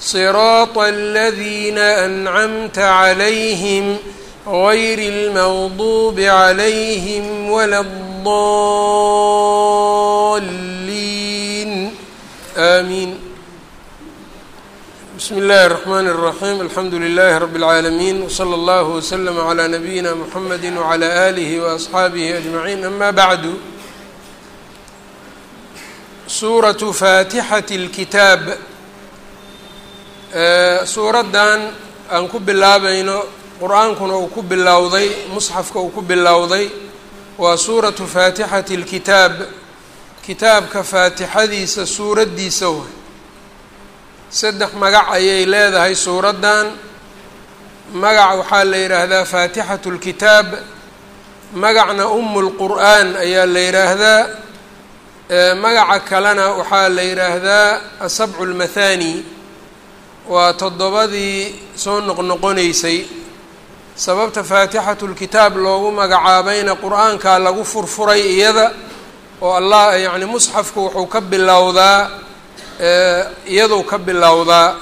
صراط الذين أنعمت عليهم غير المغضوب عليهم ولا الضالين آمين بسم الله الرحمن الرحيم الحمد لله رب العالمين وصلى الله وسلم على نبينا محمد وعلى آله وأصحaabihi أجمعين أما بعد suuraة faatixaة الkitaab suuraddan aan ku bilaabayno qur-aankuna uu ku bilowday musxafka uu ku bilowday waa suuratu faatixati اlkitaab kitaabka faatixadiisa suuraddiisa way saddex magac ayay leedahay suuraddan magac waxaa la yidhaahdaa faatixatu اlkitaab magacna umu lqur'aan ayaa la yidhaahdaa magaca kalena waxaa la yidhaahdaa asabcu اlmathani waa toddobadii soo noqnoqonaysay sababta faatixatu lkitaab loogu magacaabayna qur'aankaa lagu furfuray iyada oo allah yacni musxafku wuxuu ka bilowdaa iyaduu ka bilowdaa.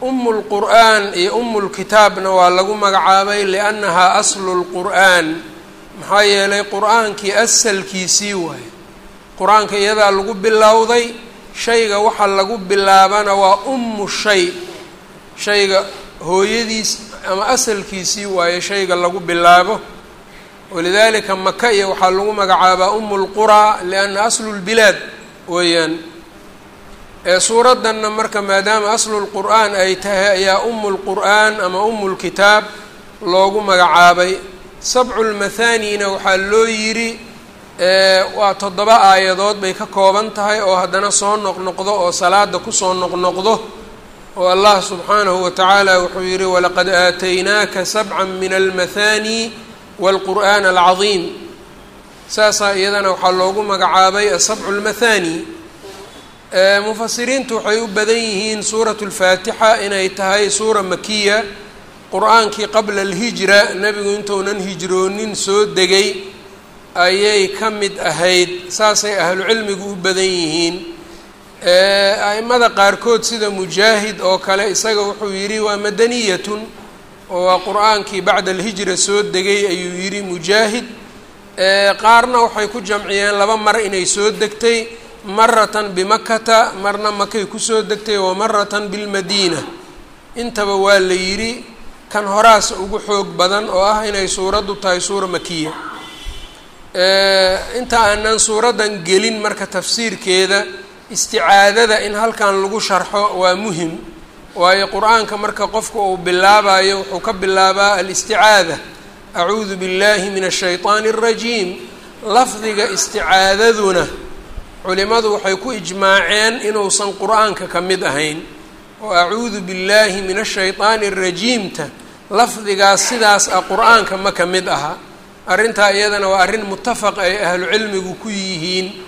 Umu lqur'aan iyo umu lkitaabna waa lagu magacaabay liannahaa aslu lqur'aan maxaa yeelay qur'aankii asalkiisii waaye. Qur'aanka iyadaa lagu bilowday shayga waxa lagu bilaabana waa ummu shay shayga hooyadiis ama asalkiisii waaye shayga lagu bilaabo. Walidaalika maka iyo waxaa lagu magacaabaa umu lquraa lianna aslu lbilaad weeyaan. Suuraddanna marka maadaama aslu lqur'aan ay tahay ayaa umu lqur'aan ama umu lkitaab loogu magacaabay. Sabcu lmathanina waxaa loo yidhi waa toddoba aayadood bay ka kooban tahay oo haddana soo noqnoqdo oo salaada ku soo noqnoqdo oo allah subxaanahu wa tacaala wuxuu yidhi walaqad aataynaaka sabca min almathani wاlqur'aan alcadiim. Saasaa iyadana waxaa loogu magacaabay asabcu lmathani mufasiriintu waxay u badan yihiin suuratu lfaatixa inay tahay suura makiya qur'aankii qabla alhijra nebigu intuunan hijroonin soo degay ayay ka mid ahayd. Saasay ahlucilmigu u badan yihiin a'imada qaarkood sida mujaahid oo kale isaga wuxuu yidhi waa madaniyatun oo waa qur'aankii bacda alhijra soo degay ayuu yidhi mujaahid. Qaarna waxay ku jamciyeen laba mar inay soo degtay maratan bimakata marna makay ku soo degtay wa maratan bilmadiina. Intaba waa la yidhi kan horaas ugu xoog badan oo ah inay suuraddu tahay suura makiya inta aanan suuraddan gelin marka tafsiirkeeda isticaadada in halkan lagu sharxo waa muhiim waayo qur'aanka marka qofku uu bilaabayo wuxuu ka bilaabaa alisticaada. Acuudu billahi min ashaytaani alrajiim lafdiga isticaadaduna culimadu waxay ku ijmaaceen inuusan qur'aanka ka mid ahayn. Oo acuudu billahi min ashaytaani rajiimta. Lafdigaas sidaas a qur'aanka ma ka mid aha. Arrintaa iyadana waa arrin mutafaq ay ahlucilmigu ku yihiin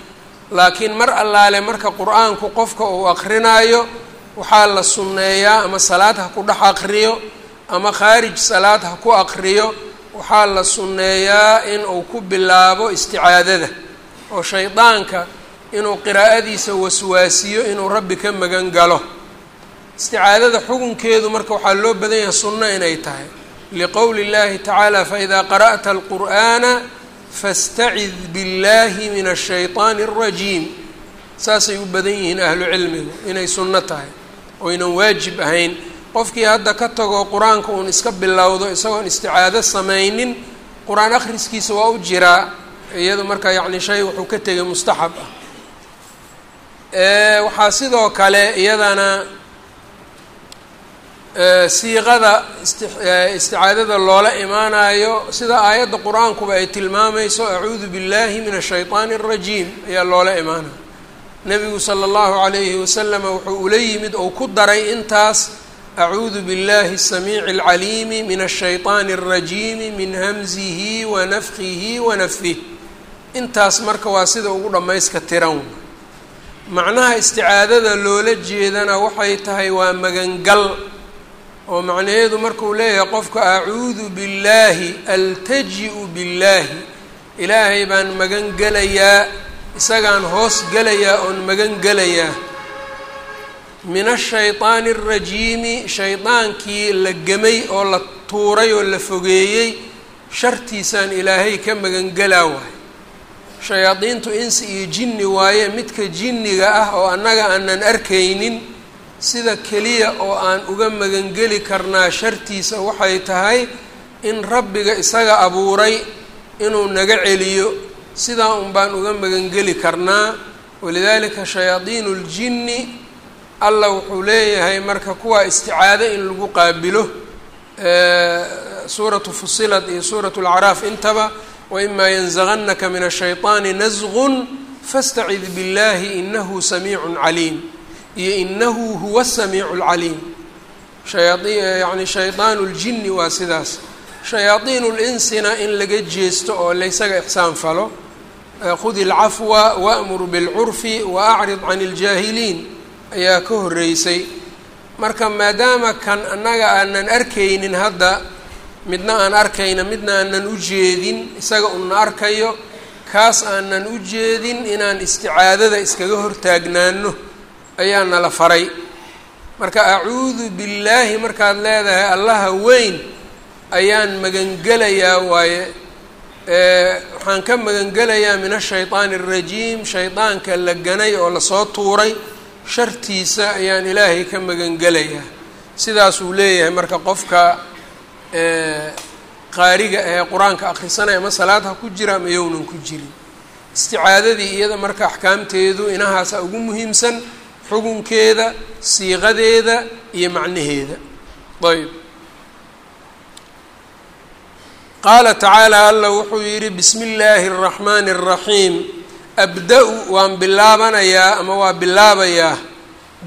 laakiin mar allaale marka qur'aanku qofka uu akrinaayo waxaa la sunneeyaa ama salaad ha ku dhex akriyo ama khaarij salaad ha ku akriyo waxaa la sunneeyaa in uu ku bilaabo isticaadada oo shaydaanka inuu qiraa'adiisa waswaasiyo inuu rabbi ka magan galo. Isticaadada xukunkeedu marka waxaa loo badan yahay sunno inay tahay. Liqowli اllahi tacaala faida qara'ta alqur'aana fastacid biاllahi min الshayطaani الrajiim saasay u badan yihiin ahlu cilmigu inay sunno tahay oynan waajib ahayn qofkii hadda ka tago qur-aanka uun iska bilowdo isagoon isticaado samaynin qur-aan akhriskiisa waa u jiraa iyado marka yacni shay wuxuu ka tegay mustaxab ah waxaa sidoo kale iyadana siiqada isticaadada loola imaanayo sida aayadda qur-aankuba ay tilmaamayso acuudu biاllahi min الshayطaani الrajiim ayaa loola imaanaya nebigu sala allahu calayhi wasalama wuxuu ula yimid ou ku daray intaas acuudu biاllahi الsamiici اlcaliimi min الshayطaani الrajiimi min hamzihi wanafkihi wanafih intaas marka waa sida ugu dhammayska tiran macnaha isticaadada loola jeedana waxay tahay waa magangal oo macnaheedu markuu leeyahay qofka acuudu billaahi altaji-u billaahi. Ilaahay baan magan gelayaa isagaan hoos gelayaa oon magan gelayaa min ashaydaani alrajiimi shaydaankii la gemay oo la tuuray oo la fogeeyey shartiisaan ilaahay ka magangelaa waaye. Shayaadiintu insi iyo jinni waaye midka jinniga ah oo annaga aanan arkaynin sida keliya oo aan uga magangeli karnaa shartiisa waxay tahay in rabbiga isaga abuuray inuu naga celiyo. Sidaa un baan uga magangeli karnaa. Walidaalika shayaadiinu ljinni allah wuxuu leeyahay marka kuwaa isticaado in lagu qaabilo. Suuratu fusilat iyo suuratu lacraaf intaba waimaa yanzagannaka min ashayطaani nasqun fastacid biاllahi inahu samiicun caliim iyo inahu huwa samiicu lcaliim yani shaydaanu ljinni waa sidaas. Shayaadiinu linsina in laga jeesto oo laysaga ixsaan falo khudi alcafwa waamur bilcurfi waacrid can iljaahiliin ayaa ka horreysay. Marka maadaama kan annaga aanan arkaynin hadda midna aan arkayna midna aanan u jeedin isaga una arkayo kaas aanan u jeedin inaan isticaadada iskaga hortaagnaano ayaa nala faray. Marka acuudu billaahi markaad leedahay allaha weyn ayaan magangelayaa waaye. Waxaan ka magangelayaa min ashaydaani arajiim shaydaanka la ganay oo la soo tuuray. Shartiisa ayaan ilaahay ka magangelayaa sidaasuu leeyahay marka qofka qaariga ee qur'aanka akhrisanaya ama salaadha ku jira ama yownan ku jirin. Isticaadadii iyada marka axkaamteedu inahaasa ugu muhiimsan xugunkeeda siiqadeeda iyo macnaheeda ayb qaala tacaala allah wuxuu yidhi bismi illaahi الraxmaani الraxiim abda-u waan bilaabanayaa ama waa bilaabayaa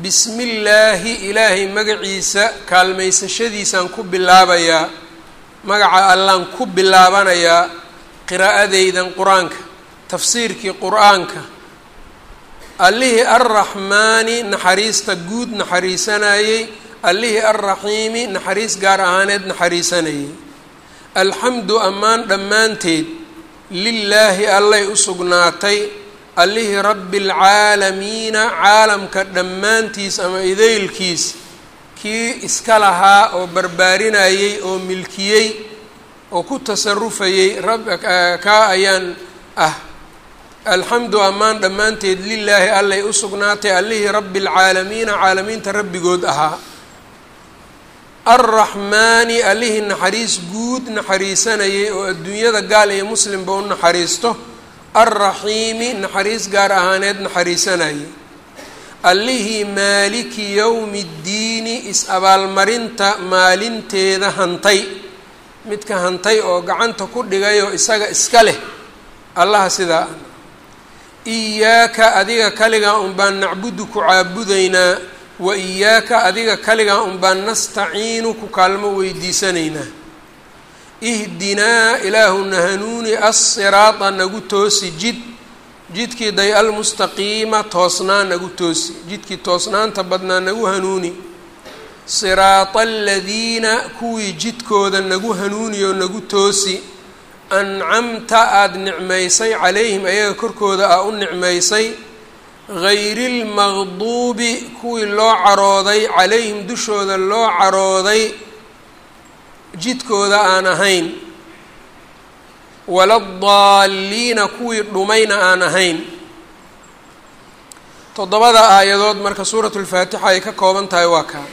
bismi illaahi ilaahay magaciisa kaalmaysashadiisaan ku bilaabayaa magaca allaan ku bilaabanayaa qiraa'adeydan qur-aanka tafsiirkii qur-aanka allihii arraxmaani naxariista guud naxariisanayey allihii arraxiimi naxariis gaar ahaaneed naxariisanayey alxamdu ammaan dhammaanteed lilaahi allay u sugnaatay. Allihii rabbi alcaalamiina caalamka dhammaantiis ama idaylkiis kii iska lahaa oo barbaarinayey oo milkiyey oo ku tasarufayey kaa ayaan ah alxamdu ammaan dhammaanteed lilaahi allay u sugnaatay allihii rabbi alcaalamiina caalamiinta rabbigood ahaa. Alraxmaani allihii naxariis guud naxariisanayay oo adduunyada gaal iyo muslimba u naxariisto alraxiimi naxariis gaar ahaaneed naxariisanayay. Allihii maaliki yowmi ddiini is-abaalmarinta maalinteeda hantay. Midka hantay oo gacanta ku dhigayoo isaga iska leh allaha sidaa iyaaka adiga kaligaa un baan nacbudu ku caabudaynaa wa iyaaka adiga kaligaa un baan nastaciinu ku kaalmo weydiisanaynaa. Ihdinaa ilaahuna hanuuni assiraada nagu toosi jid jidkii day almustaqiima toosnaa nagu toosi jidkii toosnaanta badnaa nagu hanuuni. Siraata aladiina kuwii jidkooda nagu hanuuniyoo nagu toosi ancamta aada nicmaysay calayhim ayaga korkooda aa u nicmaysay gayri lmaqduubi kuwii loo carooday calayhim dushooda loo carooday jidkooda aan ahayn waladaalliina kuwii dhumayna aan ahayn. Toddobada aayadood marka suuratu lfaatixa ay ka kooban tahay waa kaa.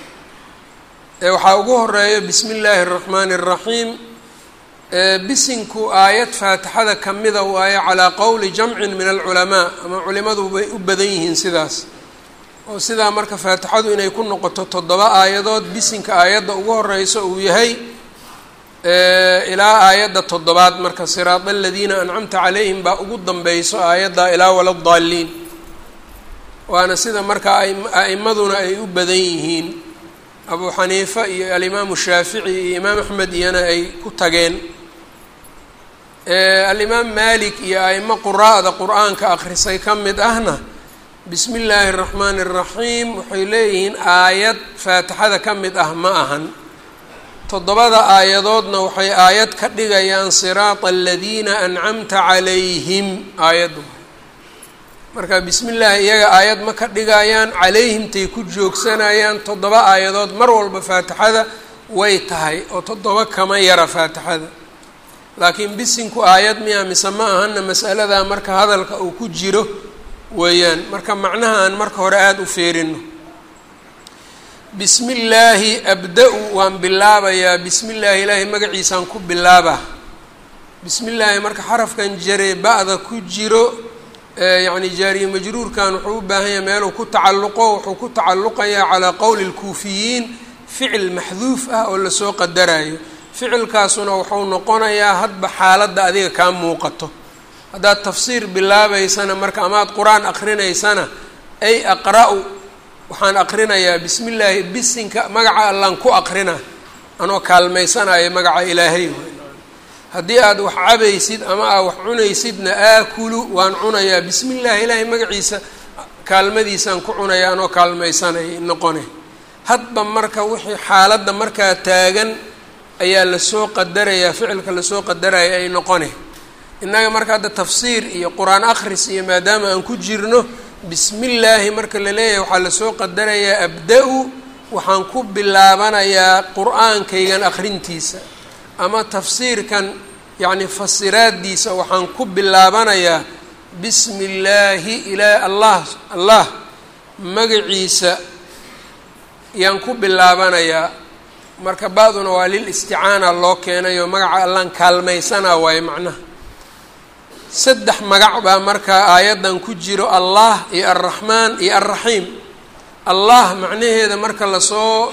Ee waxaa ugu horreeya bismi illaahi araxmaani araxiim bisinku aayad faatixada ka mida waayo calaa qowli jamcin min alculamaa ama culimadu bay u badan yihiin sidaas. Oo sidaa marka faatixadu inay ku noqoto toddoba aayadood bisinka aayadda ugu horeyso uu yahay ilaa aayadda toddobaad marka siraada aladiina ancamta calayhim baa ugu danbeyso aayadda ilaa waladaalliin waana sida marka a'imaduna ay u badan yihiin. Abuu xaniifa iyo alimaamu shaafici iyo imaam axmed iyana ay ku tageen alimaam malik iyo aimo quraa'da qur'aanka akhrisay ka mid ahna bismi illaahi araxmaani araxiim waxay leeyihiin aayad faatixada ka mid ah ma ahan. Toddobada aayadoodna waxay aayad ka dhigayaan siraata aladiina ancamta calayhim aayaddu. Marka bismi llaahi iyaga aayad ma ka dhigayaan calayhimtay ku joogsanayaan toddoba aayadood mar walba faatixada way tahay oo toddoba kama yara faatixada laakiin bisinku aayad miya mise ma ahana masaladaa marka hadalka uu ku jiro weeyaan. Marka macnaha aan marka hore aada u feerino. Bismi illaahi abda-u waan bilaabayaa. Bismi illaahi ilaahay magaciisaan ku bilaabaa. Bismi illaahi marka xarafkan jare ba-da ku jiro yacni jaariye majruurkan wuxuu u baahan yahay meeluu ku tacalluqo wuxuu ku tacalluqayaa calaa qowli lkuufiyiin ficil maxduuf ah oo la soo qadarayo ficilkaasuna wuxuu noqonayaa hadba xaaladda adiga kaa muuqato. Haddaad tafsiir bilaabaysana marka amaad qur'aan aqrinaysana ay aqra-u waxaan aqrinayaa bismi illaahi bisinka magaca allaan ku aqrina anoo kaalmaysanayo magaca ilaahay haddii aad wax cabaysid ama aad wax cunaysidna aakulu waan cunayaa bismi illaahi ilaahay magaciisa kaalmadiisaan ku cunaya anoo kaalmaysanay noqone. Hadba marka wixii xaaladda markaa taagan ayaa la soo qadarayaa ficilka la soo qadaraya ay noqone. Innaga marka hadda tafsiir iyo qur'aan akhris iyo maadaama aan ku jirno bismi illaahi marka la leeyahay waxaa la soo qadarayaa abda-u waxaan ku bilaabanayaa qur'aankaygan akhrintiisa ama tafsiirkan yacni fasiraaddiisa waxaan ku bilaabanayaa bismi illaahi ilaa allah allah magaciisa yaan ku bilaabanayaa marka ba-duna waa lil isticaana loo keenayo magaca allaan kaalmaysanaa waayo macnaha. Saddex magac baa markaa aayaddan ku jiro allah iyo alraxmaan iyo alraxiim allah macnaheeda marka la soo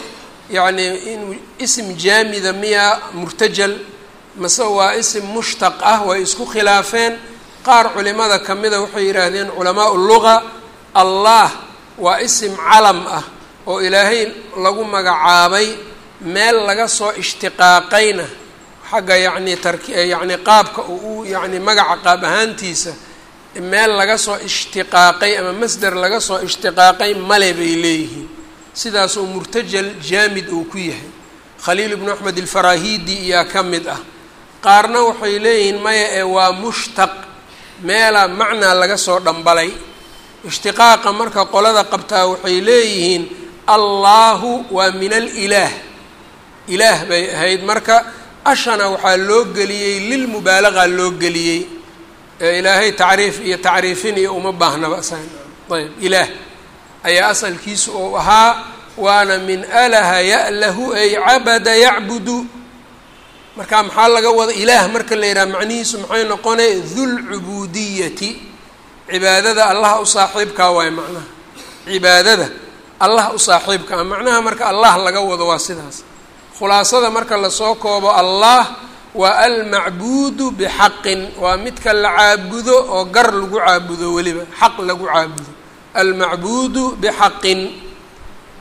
yacni inuu isim jaamida miya murtajal mase waa isim mushtaq ah way isku khilaafeen. Qaar culimada ka mida waxay yidhaahdeen culamaau luga allah waa isim calam ah oo ilaahay lagu magacaabay meel laga soo ishtiqaaqayna xagga yacni tarki yacni qaabka uu yacni magaca qaab ahaantiisa meel laga soo ishtiqaaqay ama masder laga soo ishtiqaaqay male bay leeyihiin. Sidaasoo murtajal jaamid uu ku yahay. Khaliil ibnu axmed alfarahidi iyaa ka mid ah. Qaarna waxay leeyihiin maya ee waa mushtaq meela macnaa laga soo dhambalay. Ishtiqaaqa marka qolada qabtaa waxay leeyihiin allaahu waa min alilaah ilaah bay ahayd. Marka ashana waxaa loo geliyey lilmubaalaqa loo geliyey ee ilaahay tacriif iyo tacriifin iyo uma baahnaba san ayb ilaah ayaa asalkiisu ou ahaa waana min alaha ya'lahu ay cabada yacbudu. Marka maxaa laga wada ilaah marka la yidhaha macnihiisu maxay noqonay? Dulcubuudiyati cibaadada allah u saaxiibkaa waayo macnaha. Cibaadada allah u saaxiibkaa. Macnaha marka allah laga wado waa sidaas khulaasada marka la soo koobo allah waa almacbuudu bixaqin. Waa midka la caabudo oo gar lagu caabudo weliba xaq lagu caabudo. Almacbuudu bixaqin.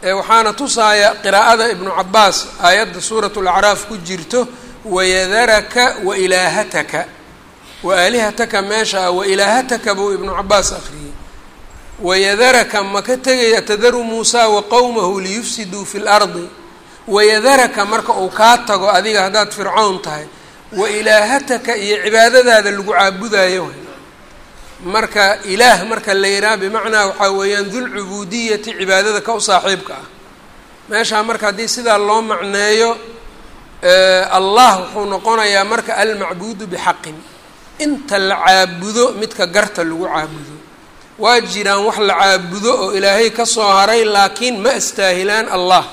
Waxaana tusaaya qiraa'ada ibnu cabaas aayadda suurat lacraaf ku jirto wayadaraka wa ilaahataka. Wa aalihataka meesha ah wa ilaahataka buu ibnu cabaas akhriyey. Wayadaraka ma ka tegaya tadaru muusaa wa qowmahu liyufsiduu fi lardi wayadaraka marka uu kaa tago adiga haddaad fircown tahay wa ilaahataka iyo cibaadadaada lagu caabudayo marka ilaah marka la yidhaha bimacnaa waxaa weeyaan dulcubuudiyati cibaadada ka u saaxiibka ah. Meeshaa marka haddii sidaa loo macneeyo allah wuxuu noqonayaa marka almacbuudu bixaqin. Inta la caabudo midka garta lagu caabudo. Waa jiraan wax la caabudo oo ilaahay ka soo haray laakiin ma astaahilaan allah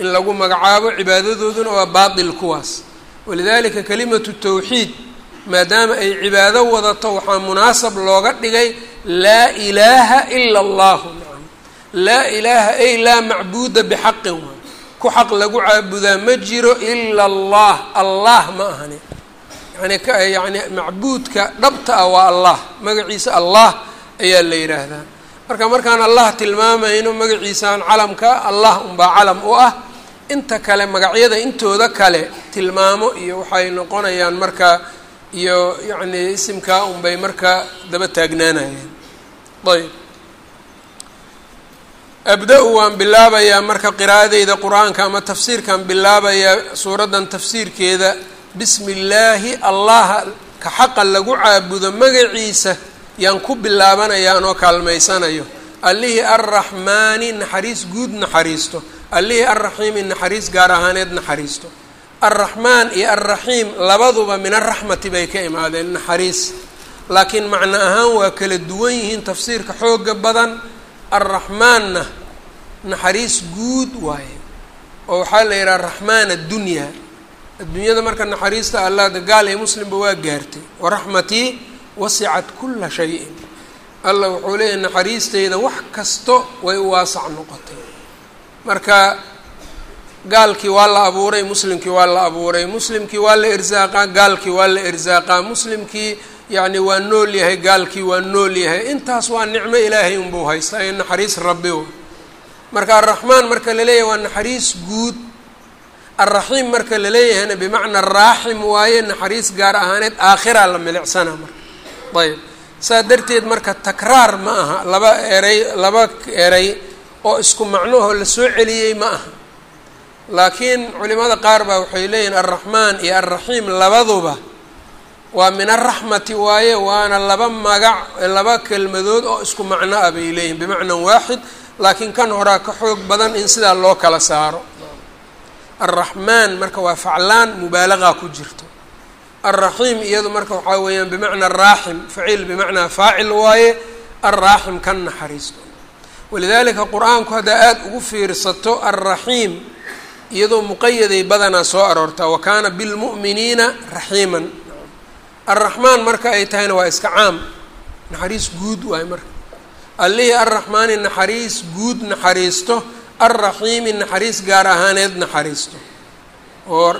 in lagu magacaabo cibaadadooduna waa baatil kuwaas. Walidaalika kalimatu tawxiid maadaama ay cibaado wadato waxaa munaasab looga dhigay laa ilaaha ila allahu laa ilaaha ay laa macbuuda bixaqin waay. Ku xaq lagu caabudaa ma jiro ila allah allah ma ahani. Yani ka yani macbuudka dhabta ah waa allah magaciisa allah ayaa la yidhaahdaa marka markaan allah tilmaamayno magaciisaan calamka allah unbaa calam u ah inta kale magacyada intooda kale tilmaamo iyo waxay noqonayaan marka iyo yacni isimkaa unbay marka daba taagnaanayeen. Ayb. Abda-u waan bilaabayaa marka qiraa'adeyda qur'aanka ama tafsiirkaan bilaabayaa suuraddan tafsiirkeeda bismi illaahi allaha ka xaqa lagu caabudo magaciisa yaan ku bilaabanayaa anoo kaalmaysanayo. Allihii arraxmaani naxariis guud naxariisto allihii arraxiimi naxariis gaar ahaaneed naxariisto. Arraxmaan iyo arraxiim labaduba min araxmati bay ka imaadeen naxariis. Laakiin macno ahaan waa kala duwan yihiin tafsiirka xooga badan. Arraxmaanna naxariis guud waaye. Oo waxaa la yidhaha raxmaan addunyaa adduunyada marka naxariista allah gaal iyo muslimba waa gaartay. Waraxmatii wasicat kula shayin. Allah wuxuu leeyahay naxariisteyda wax kasto way waasac noqotay marka gaalkii waa la abuuray muslimkii waa la abuuray. Muslimkii waa la irsaaqaa gaalkii waa la irsaaqaa muslimkii yacni waa nool yahay gaalkii waa nool yahay. Intaas waa nicmo ilaahay unbuu haystaa ee naxariis rabbi w marka arraxmaan marka la leeyahay waa naxariis guud. Alraxiim marka laleeyahayna bimacnaa raaxim waaye naxariis gaar ahaaneed aakhiraa la milicsana marka ayb saa darteed marka takraar ma aha. Laba eray laba eray oo isku macnohoo la soo celiyey ma aha. Laakiin culimada qaar baa waxay leeyihiin alraxmaan iyo alraxiim labaduba waa min araxmati waaye waana laba magac laba kelmadood oo isku macno ah bay leeyihiin bimacnan waaxid laakiin kan horaa ka xoog badan in sidaa loo kala saaro. Alraxmaan marka waa faclaan mubaalagaa ku jirto. Alraxiim iyadu marka waxaa weeyaan bimacnaa raaxim faciil bimacnaa faacil waaye alraaxim kan naxariisto walidaalika qur'aanku haddaa aada ugu fiirsato alraxiim iyadoo muqayaday badanaa soo aroortaa wa kaana bilmu'miniina raxiiman. Alraxmaan marka ay tahayna waa iska caam naxariis guud waaye marka. Allihii alraxmaani naxariis guud naxariisto alraxiimi naxariis gaar ahaaneed naxariisto. Oo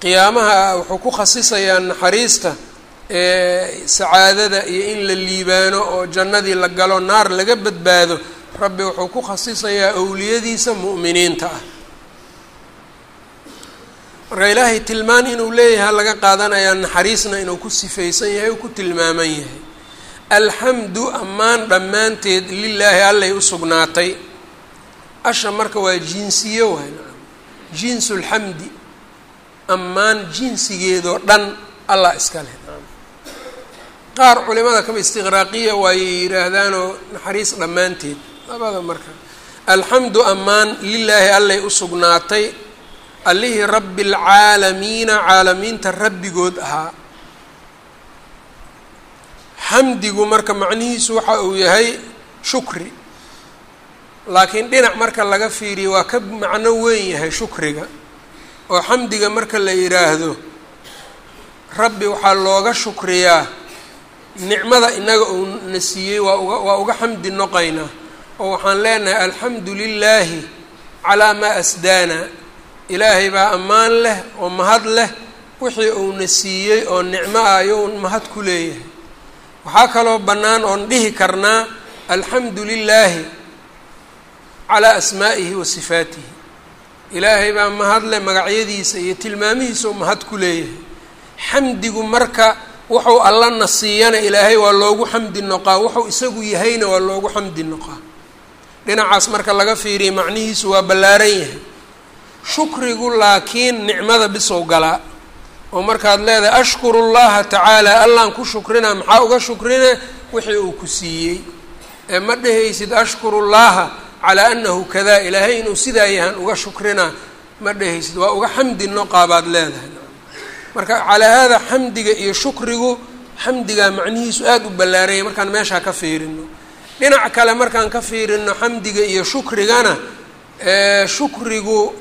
qiyaamaha wuxuu ku khasisayaa naxariista sacaadada iyo in la liibaano oo jannadii la galo naar laga badbaado rabbi wuxuu ku khasisayaa owliyadiisa mu'miniinta ah. Marka ilaahay tilmaan inuu leeyahay laga qaadanayaa naxariisna inuu ku sifaysan yahay u ku tilmaaman yahay. Alxamdu ammaan dhammaanteed lilaahi allay u sugnaatay. Asha marka waa jinsiyo waay jinsu lxamdi ammaan jinsigeedoo dhan allah iska leh qaar culimada kama istiqraaqiya waayay yidhaahdaanoo naxariis dhammaanteed labada marka. Alxamdu ammaan lilaahi allay u sugnaatay. Allihii rabbi alcaalamiina caalamiinta rabbigood ahaa. Xamdigu marka macnihiisu waxa uu yahay shukri. Laakiin dhinac marka laga fiiriyo waa ka macno weyn yahay shukriga. Oo xamdiga marka la yidhaahdo rabbi waxaa looga shukriyaa. Nicmada inaga uu na siiyey waa uga waa uga xamdi noqaynaa oo waxaan leenahay alxamdu lilaahi calaa maa asdaana. Ilaahay baa ammaan leh oo mahad leh. Wixii uuna siiyey oo nicmo ah ayuu mahad ku leeyahay. Waxaa kaloo bannaan oon dhihi karnaa alxamdu lilaahi calaa asmaa'ihi wa sifaatihi. Ilaahay baa mahad leh magacyadiisa iyo tilmaamihiisa oo mahad ku leeyahay. Xamdigu marka wuxuu allana siiyana ilaahay waa loogu xamdi noqaa. Wuxuu isagu yahayna waa loogu xamdi noqaa dhinacaas marka laga fiiriya macnihiisu waa ballaaran yahay. Shukrigu laakiin nicmada bisow galaa oo markaad leedahay ashkuru llaha tacaala allaan ku shukrinaa maxaa uga shukrina wixii uu ku siiyey. Ee ma dhehaysid ashkuru llaha calaa anahu kadaa ilaahay inuu sidaa yahan uga shukrinaa. Ma dhehaysid waa uga xamdi noqaa baad leedahay. Marka calaa haada xamdiga iyo shukrigu xamdigaa macnihiisu aada u ballaaranya markaan meeshaa ka fiirino dhinac kale markaan ka fiirino xamdiga iyo shukrigana shukrigu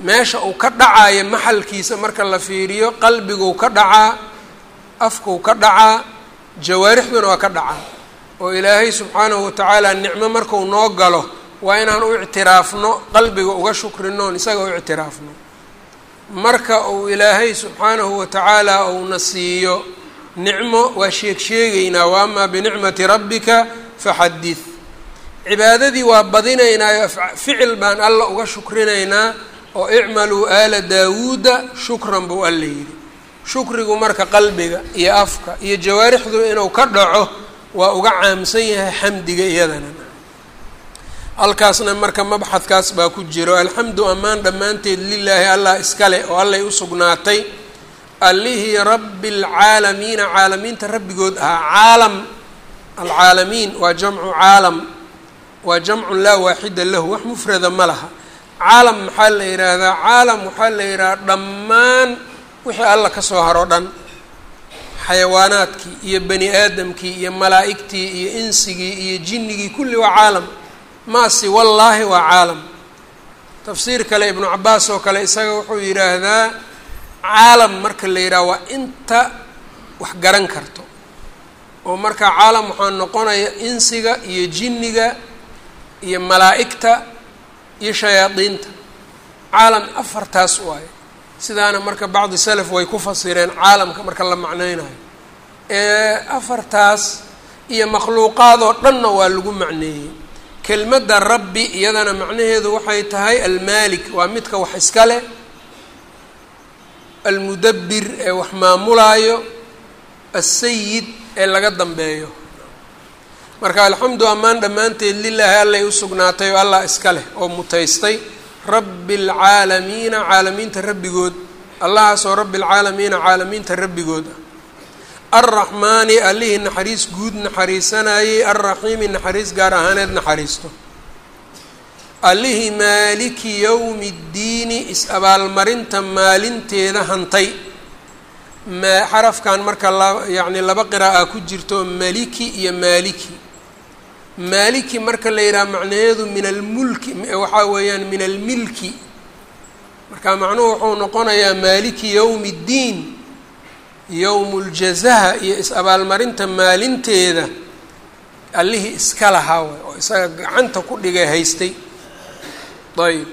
meesha uu ka dhacayo maxalkiisa marka la fiiriyo qalbiguu ka dhacaa afkuu ka dhacaa jawaarixduna waa ka dhacaa. Oo ilaahay subxaanahu watacaala nicmo marku noo galo waa inaan u ictiraafno qalbiga uga shukrinoon isaga u ictiraafno. Marka uu ilaahay subxaanahu watacaala uuna siiyo nicmo waa sheeg sheegaynaa wa amaa binicmati rabbika faxadid cibaadadii waa badinaynaayo ficil baan alla uga shukrinaynaa oo icmaluu aala daawuuda shukran buu alla yidhi shukrigu marka qalbiga iyo afka iyo jawaarixdu inuu ka dhaco waa uga caamsan yahay xamdiga iyadana halkaasna marka mabxadkaas baa ku jiro alxamdu ammaan dhammaanteed lilaahi allah iskale oo allay u sugnaatay allihii rabbi alcaalamiina caalamiinta rabbigood ahaa caalam alcaalamiin waa jamcu caalam waa jamcun laa waaxida lahu wax mufrada ma laha caalam maxaa la yidhaahdaa caalam waxaa la yidhahdaa dhammaan wixii alla ka soo haro dhan xayawaanaadkii iyo bani aadamkii iyo malaa'igtii iyo insigii iyo jinnigii kulli waa caalam maasi wallaahi waa caalam tafsiir kale ibnu cabaas oo kale isaga wuxuu yidhaahdaa caalam marka la yidhaha waa inta wax garan karto oo marka caalam waxaa noqonaya insiga iyo jinniga iyo malaa'igta iyo shayaadiinta. Caalam afartaas waaye. Sidaana marka bacdi salaf way ku fasireen caalamka marka la macneynayo ee afartaas iyo makhluuqaad oo dhanna waa lagu macneeyey. Kelmadda rabbi iyadana macnaheedu waxay tahay almaalik waa midka wax iska leh almudabbir ee wax maamulaayo alsayid ee laga dambeeyo. Marka alxamdu ammaan dhammaanteed lilaahi allay u sugnaatay oo allah iska leh oo mutaystay rabbi alcaalamiina caalamiinta rabbigood allahaasoo rabbi alcaalamiina caalamiinta rabbigood alraxmaani allihii naxariis guud naxariisanayey alraxiimi naxariis gaar ahaaneed naxariisto. Allihii maaliki yowmi ddiini is-abaalmarinta maalinteeda hantay xarafkan marka la yacni laba qiraa'a ku jirto maliki iyo maaliki. Maaliki marka la yidhaha macnaheedu min almulki waxaa weeyaan min almilki marka macnuhu wuxuu noqonayaa maaliki yowmi ddiin yowmu ljazaha iyo is-abaalmarinta maalinteeda. Allihii iska lahaa oo isaga gacanta ku dhigay haystay ayb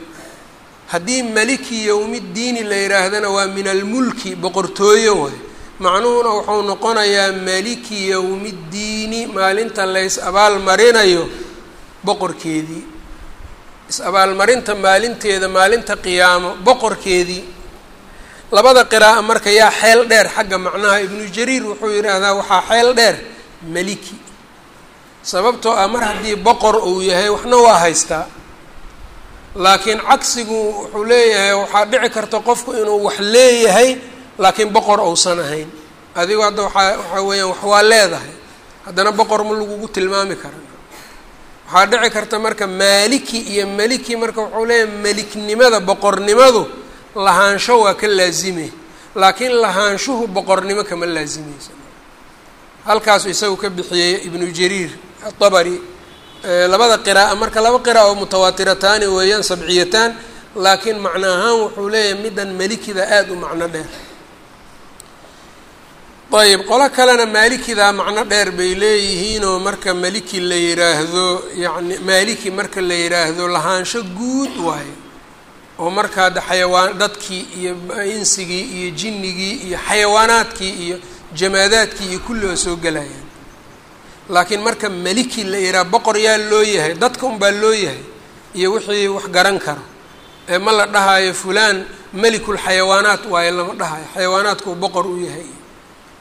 haddii maliki yowmiddiini la yidhaahdana waa min almulki boqortooyo way. Macnuhuna wuxuu noqonayaa maliki yowmiddiini maalinta la is-abaal marinayo boqorkeedii. Is-abaalmarinta maalinteeda maalinta qiyaamo boqorkeedii. Labada qiraa'a marka yaa xeel dheer xagga macnaha ibnu jariir wuxuu yidhaahdaa waxaa xeel dheer maliki. Sababtoo ah mar haddii boqor uu yahay waxna waa haystaa laakiin cagsigu wuxuu leeyahay waxaa dhici karta qofku inuu wax leeyahay laakiin boqor uusan ahayn. Adigu hadda waaa waxaa weeyaan wax waa leedahay. Haddana boqor ma lagugu tilmaami kara waxaa dhici karta marka maaliki iyo meliki marka wuxuu leeyahay meliknimada boqornimadu lahaansho waa ka laazime laakiin lahaanshuhu boqornimo kama laazimaysa halkaasu isagu ka bixiyey ibnu jariir atabari labada qiraa'a marka laba qira'a oo mutawaatirataani weeyaan sabciyataan laakiin macno ahaan wuxuu leeyahay middan melikida aada u macno dheer. Ayb qolo kalena maalikidaa macno dheer bay leeyihiinoo marka maliki la yidhaahdo yacni maaliki marka la yidhaahdo lahaansho guud waayo. Oo markaa de xayawaan dadkii iyo insigii iyo jinnigii iyo xayawaanaadkii iyo jamaadaadkii iyo kulli waa soo gelayaan laakiin marka meliki la yidhaha boqor yaa loo yahay dadka unbaa loo yahay iyo wixii wax garan karo. Ee ma la dhahaayo fulaan melikulxayawaanaat waayo lama dhahayo xayawaanaadkuu boqor u yahay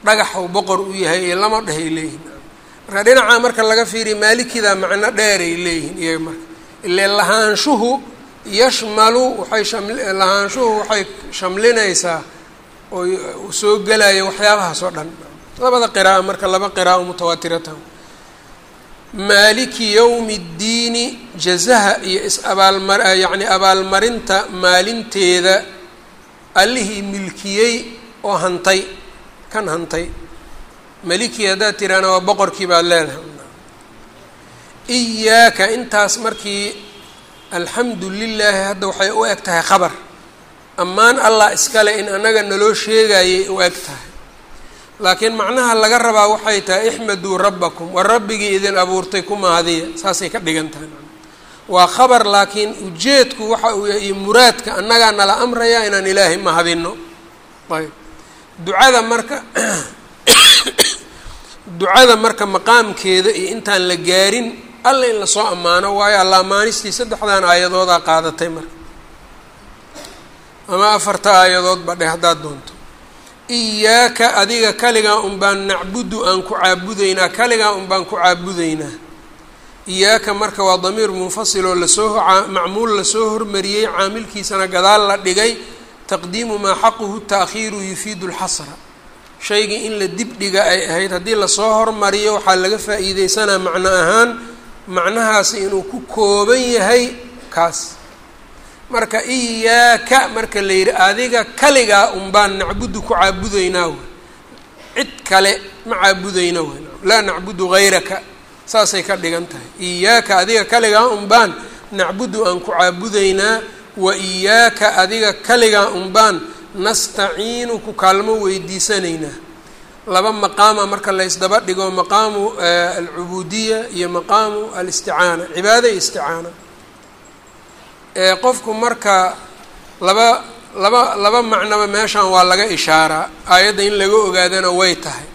dhagaxuu boqor u yahay iyo lama dhahay leeyihiin marka dhinacaa marka laga fiiriya maalikidaa macno dheeray leeyihiin iyaga marka. Ile lahaanshuhu yashmalu waxay sham lahaanshuhu waxay shamlinaysaa oo soo gelaya waxyaabahaas oo dhan. Labada qira'a marka laba qiraa'o mutawaatiratan maaliki yowmi ddiini jazaha iyo is-abaalmar yacni abaalmarinta maalinteeda allihii milkiyey oo hantay kan hantay. Maliki haddaad tiraana waa boqorkii baad leedahay iyaaka intaas markii alxamdu lilaahi hadda waxay u eg tahay khabar. Ammaan allah iskale in annaga naloo sheegayay u eg tahay laakiin macnaha laga rabaa waxay tahay ixmaduu rabbakum war rabbigii idin abuurtay ku mahadiya saasay ka dhigan tahay waa khabar laakiin ujeedku waxa uu iyo muraadka annagaa nala amraya inaan ilaahay mahadino ayb. Ducada marka ducada marka maqaamkeeda iyo intaan la gaarin alla in la soo ammaano waayo alla amaanistii saddexdan aayadoodaa qaadatay marka. Ama afarta aayadoodba dheh haddaad doonto iyaaka adiga kaligaa un baan nacbudu aan ku caabudaynaa kaligaa un baan ku caabudaynaa. Iyaaka marka waa damiir munfasil oo la soo macmuul la soo hormariyey caamilkiisana gadaal la dhigay taqdiimu maa xaquhu taakhiiru yufiidu lxasra shaygii in la dibdhiga ay ahayd haddii la soo hormariyo waxaa laga faa'iideysanaa macno ahaan macnahaasi inuu ku kooban yahay kaas marka iyaaka marka la yidhi adiga kaligaa un baan nacbudu ku caabudaynaa wey cid kale ma caabudayna wey laa nacbudu hayraka saasay ka dhigan tahay. Iyaaka adiga kaligaa un baan nacbudu aan ku caabudaynaa. Wa iyaaka adiga kaligaa un baan nastaciinu ku kaalmo weydiisanaynaa laba maqaama marka la ysdaba dhigo maqaamu alcubuudiya iyo maqaamu alisticaana cibaada iyo isticaana qofku marka laba laba laba macnoba meeshan waa laga ishaaraa aayadda in laga ogaadana way tahay.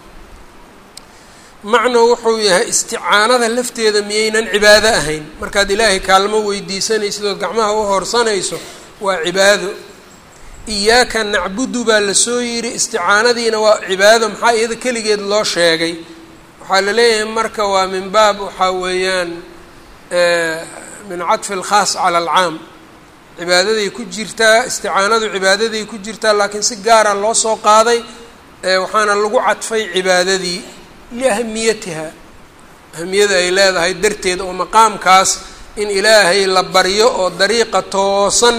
Macno wuxuu yahay isticaanada lafteeda miyaynan cibaado ahayn. Markaad ilaahay kaalmo weydiisanaysid ood gacmaha u horsanayso waa cibaado. Iyaaka nacbudu baa la soo yidhi isticaanadiina waa cibaado maxaa iyada keligeed loo sheegay? Waxaa la leeyahay marka waa min baab waxaa weeyaan min cadfi alkhaas cala alcaam. Cibaadaday ku jirtaa isticaanadu cibaadaday ku jirtaa laakiin si gaara loo soo qaaday waxaana lagu cadfay cibaadadii liahamiyatiha. Ahamiyada ay leedahay darteed oo maqaamkaas in ilaahay la baryo oo dariiqa toosan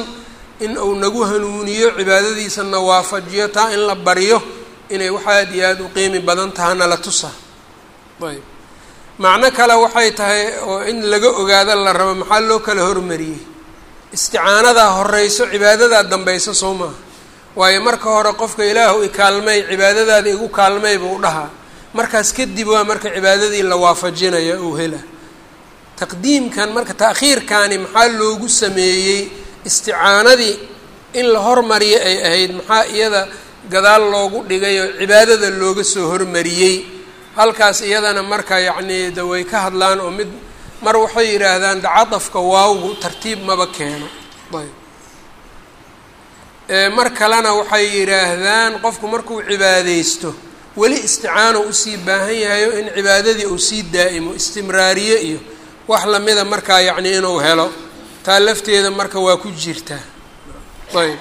in uu nagu hanuuniyo cibaadadiisana waafajiyo taa in la baryo inay wax aada iyo aada u qiimi badan tahana la tusa. Ayb macno kale waxay tahay oo in laga ogaado la rabo maxaa loo kala hormariyey. Isticaanadaa horeyso cibaadadaa dambayso soo maaha waayo marka hore qofka ilaahu i kaalmay cibaadadaada igu kaalmay buu dhahaa markaas kadib waa marka cibaadadii la waafajinaya uu hela. Taqdiimkan marka ta'khiirkani maxaa loogu sameeyey? Isticaanadii in la hormariyo ay ahayd maxaa iyada gadaal loogu dhigay oo cibaadada looga soo hormariyey halkaas iyadana marka yacnii de way ka hadlaan oo mid mar waxay yidhaahdaan dacadafka waawgu tartiib maba keeno. Ayb. Mar kalena waxay yidhaahdaan qofku markuu cibaadeysto weli isticaano u sii baahan yahayo in cibaadadii uu sii daa'imo istimraariye iyo wax lamida markaa yacni inuu helo. Taa lafteeda marka waa ku jirtaa. Ayb.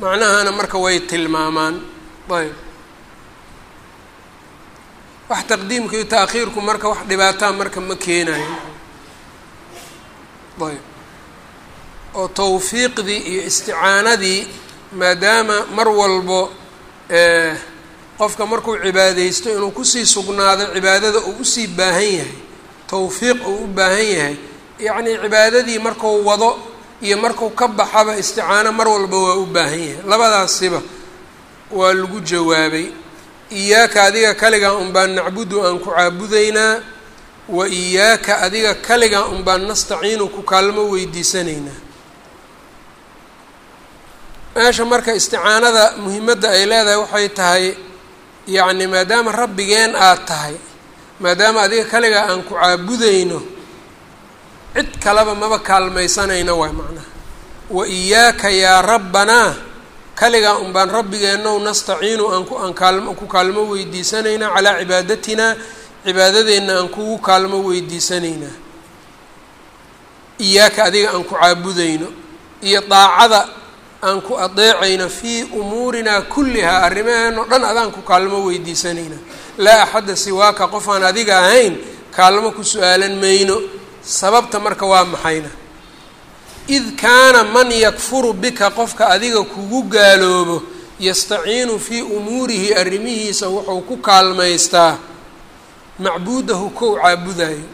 Macnahana marka way tilmaamaan. Ayb wax taqdiimka iyo taakhiirku marka wax dhibaataa marka ma keenayo. Ayb. Oo tawfiiqdii iyo isticaanadii maadaama mar walbo qofka markuu cibaadeysto inuu ku sii sugnaado cibaadada uu u sii baahan yahay tawfiiq uu u baahan yahay yacnii cibaadadii marku wado iyo marku ka baxaba isticaano mar walba waa u baahan yahay. Labadaasiba waa lagu jawaabay iyaaka adiga kaligaa un baan nacbudu aan ku caabudaynaa wa iyaaka adiga kaligaa un baan nastaciinu ku kaalmo weydiisanaynaa meesha marka isticaanada muhimadda ay leedahay waxay tahay yacni maadaama rabbigeen aad tahay maadaama adiga kaligaa aan ku caabudayno cid kaleba maba kaalmaysanayna waay macnaha. Wa iyaaka yaa rabbanaa kaligaa un baan rabbigeenow nastaciinu aan ku aan kaalmo weydiisanaynaa calaa cibaadatinaa cibaadadeenna aan kugu kaalmo weydiisanaynaa. Iyaaka adiga aan ku caabudayno iyo daacada aan ku adeecayno fii umuurinaa kullihaa arrimaheeno dhan adaan ku kaalmo weydiisanayna laa axadda siwaaka qof aan adiga ahayn kaalmo ku su'aalan mayno sababta marka waa maxayna id kaana man yakfuru bika qofka adiga kugu gaaloobo yastaciinu fii umuurihi arrimihiisa wuxuu ku kaalmaystaa macbuudahu kow caabudayo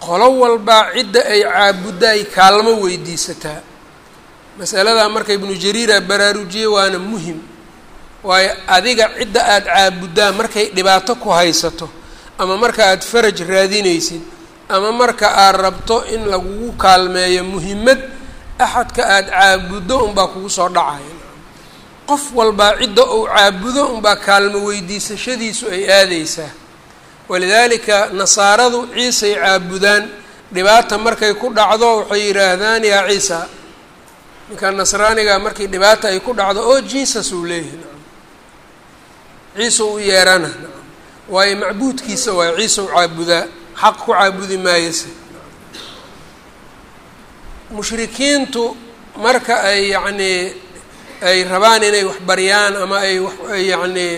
qolo walbaa cidda ay caabudaay kaalmo weydiisataa masaladaa marka ibnu jariira baraarujiyey waana muhiim waayo adiga cidda aada caabuddaa markay dhibaato ku haysato ama marka aada faraj raadinaysid ama marka aad rabto in lagugu kaalmeeyo muhimad axadka aada caabuddo unbaa kugu soo dhacaya. Qof walbaa cidda uu caabudo unbaa kaalmo weydiisashadiisu ay aadeysaa walidaalika nasaaradu ciisay caabudaan dhibaata markay ku dhacdo waxay yidhaahdaan yaa ciisa ninka nasraaniga markii dhibaata ay ku dhacdo oo jesus uu leeyahay. Ciise u yeerana. Waayo macbuudkiisa waayo ciise u caabudaa xaq ku caabudi maayase mushrikiintu marka ay yacnii ay rabaan inay wax baryaan ama ay wax yacnii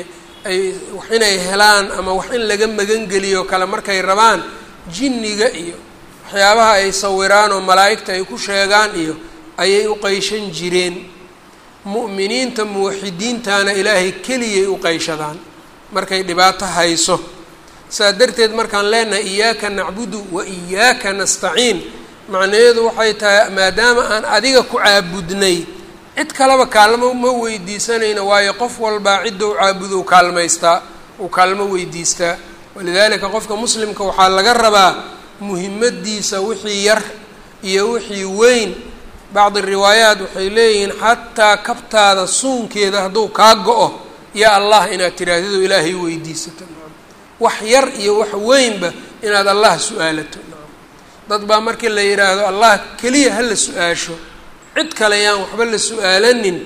ay wax inay helaan ama wax in laga magangeliyo kale markay rabaan jinniga iyo waxyaabaha ay sawiraan oo malaa'igta ay ku sheegaan iyo ayay u qeyshan jireen. Mu'miniinta muwaxidiintana ilaahay keliyay u qeyshadaan markay dhibaato hayso saa darteed markaan leenahay iyaaka nacbudu wa iyaaka nastaciin. Macnaheedu waxay tahay maadaama aan adiga ku caabudnay cid kaleba kaalmo ma weydiisanayno waayo qof walbaa cidda u caabudo kaalmaystaa uu kaalmo weydiistaa walidaalika qofka muslimka waxaa laga rabaa muhimadiisa wixii yar iyo wixii weyn. Bacdi riwaayaat waxay leeyihiin xataa kabtaada suunkeeda hadduu kaa go-o yaa allah inaad tiraahdido ilaahay weydiisato wax yar iyo wax weynba inaad allah su'aalato. Dad baa markii la yidhaahdo allah keliya ha la su'aasho. Cid kale yaan waxba la su'aalanin.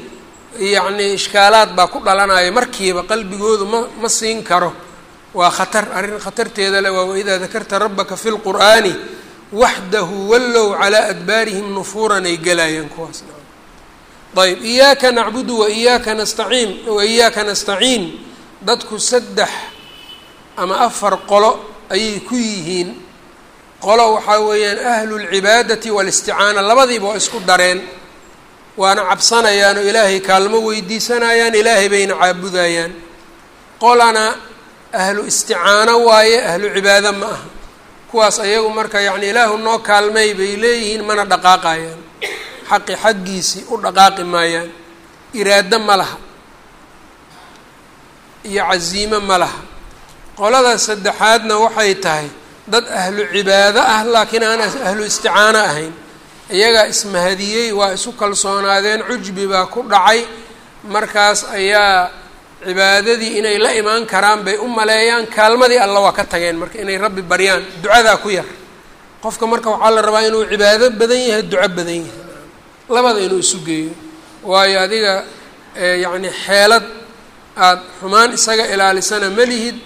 Yacnii ishkaalaad baa ku dhalanaya markiiba qalbigoodu ma ma siin karo. Waa khatar arrin khatarteeda le waa waidaa dakarta rabbaka fi lqur'aani waxdahu wallow calaa adbaarihim nufuuran ay gelayaan kuwaas. Ayb iyaaka nacbudu wa iyaaka nastaciin wa iyaaka nastaciin. Dadku saddex ama afar qolo ayay ku yihiin. Qolo waxaa weeyaan ahlu lcibaadati walisticaana labadiiba waa isku dareen. Waana cabsanayaan oo ilaahay kaalmo weydiisanayaan ilaahay bayna caabudayaan. Qolana ahlu isticaano waaye ahlu cibaado ma aha. Kuwaas ayagu marka yacni ilaahu noo kaalmay bay leeyihiin mana dhaqaaqayaan xaqi xaggiisii u dhaqaaqi maayaan. Iraado ma laha. Iyo casiimo ma laha qolada saddexaadna waxay tahay dad ahlu cibaado ah laakiin aan ahlu isticaano ahayn. Iyagaa ismahadiyey waa isu kalsoonaadeen cujbi baa ku dhacay. Markaas ayaa cibaadadii inay la imaan karaan bay u maleeyaan kaalmadii alla waa ka tageen. Marka inay rabbi baryaan ducadaa ku yar. Qofka marka waxaa la rabaa inuu cibaado badan yahay duco badan yahay. Labada inuu isu geeyo. Waayo adiga yacni xeelad aada xumaan isaga ilaalisana ma lihid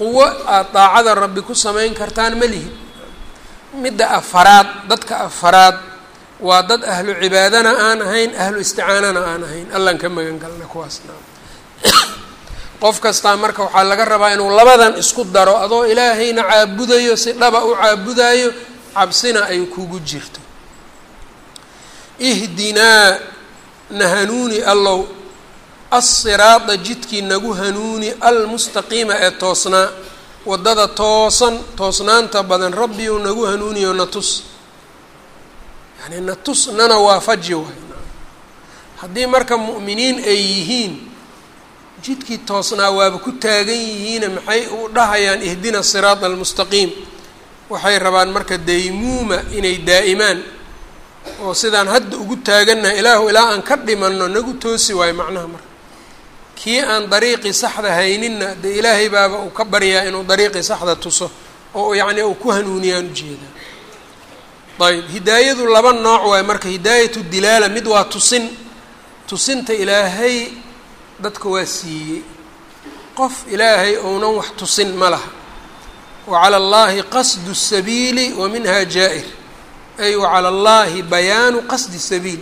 quwo aada daacada rabbi ku samayn kartaan ma lihid midda afaraad dadka afaraad waa dad ahlu cibaadana aan ahayn ahlu isticaanana aan ahayn. Allaan ka magan galna kuwaasna qof kastaa marka waxaa laga rabaa inuu labadan isku daro adoo ilaahayna caabudayo si dhaba u caabudayo cabsina ay kugu jirto. Ihdinaa na hanuuni allow alsiraada jidkii nagu hanuuni almustaqiima ee toosnaa. Waddada toosan toosnaanta badan rabbiou nagu hanuuniyo na tus. Yani na tus nana haddii marka mu'miniin ay yihiin jidkii toosnaa waaba ku taagan yihiine maxay u dhahayaan ihdina siraada almustaqiim. Waxay rabaan marka daymuuma inay daa'imaan. Oo sidaan hadda ugu taagannahay ilaahu ilaa aan ka dhimanno nagu toosi waayo macnaha marka kii aan dariiqii saxda hayninna dee ilaahay baaba uu ka baryaa inuu dariiqii saxda tuso oo yacnii uu ku hanuuniyaan u jeedaa ayb hidaayadu laba nooc waayo marka hidaayatu dilaala mid waa tusin. Tusinta ilaahay dadka waa siiyey. Qof ilaahay ounan wax tusin ma laha. Wa cala allahi qasdu sabiili wa minha jaa-ir. Ay wa cala allahi bayaanu qasdi sabiil.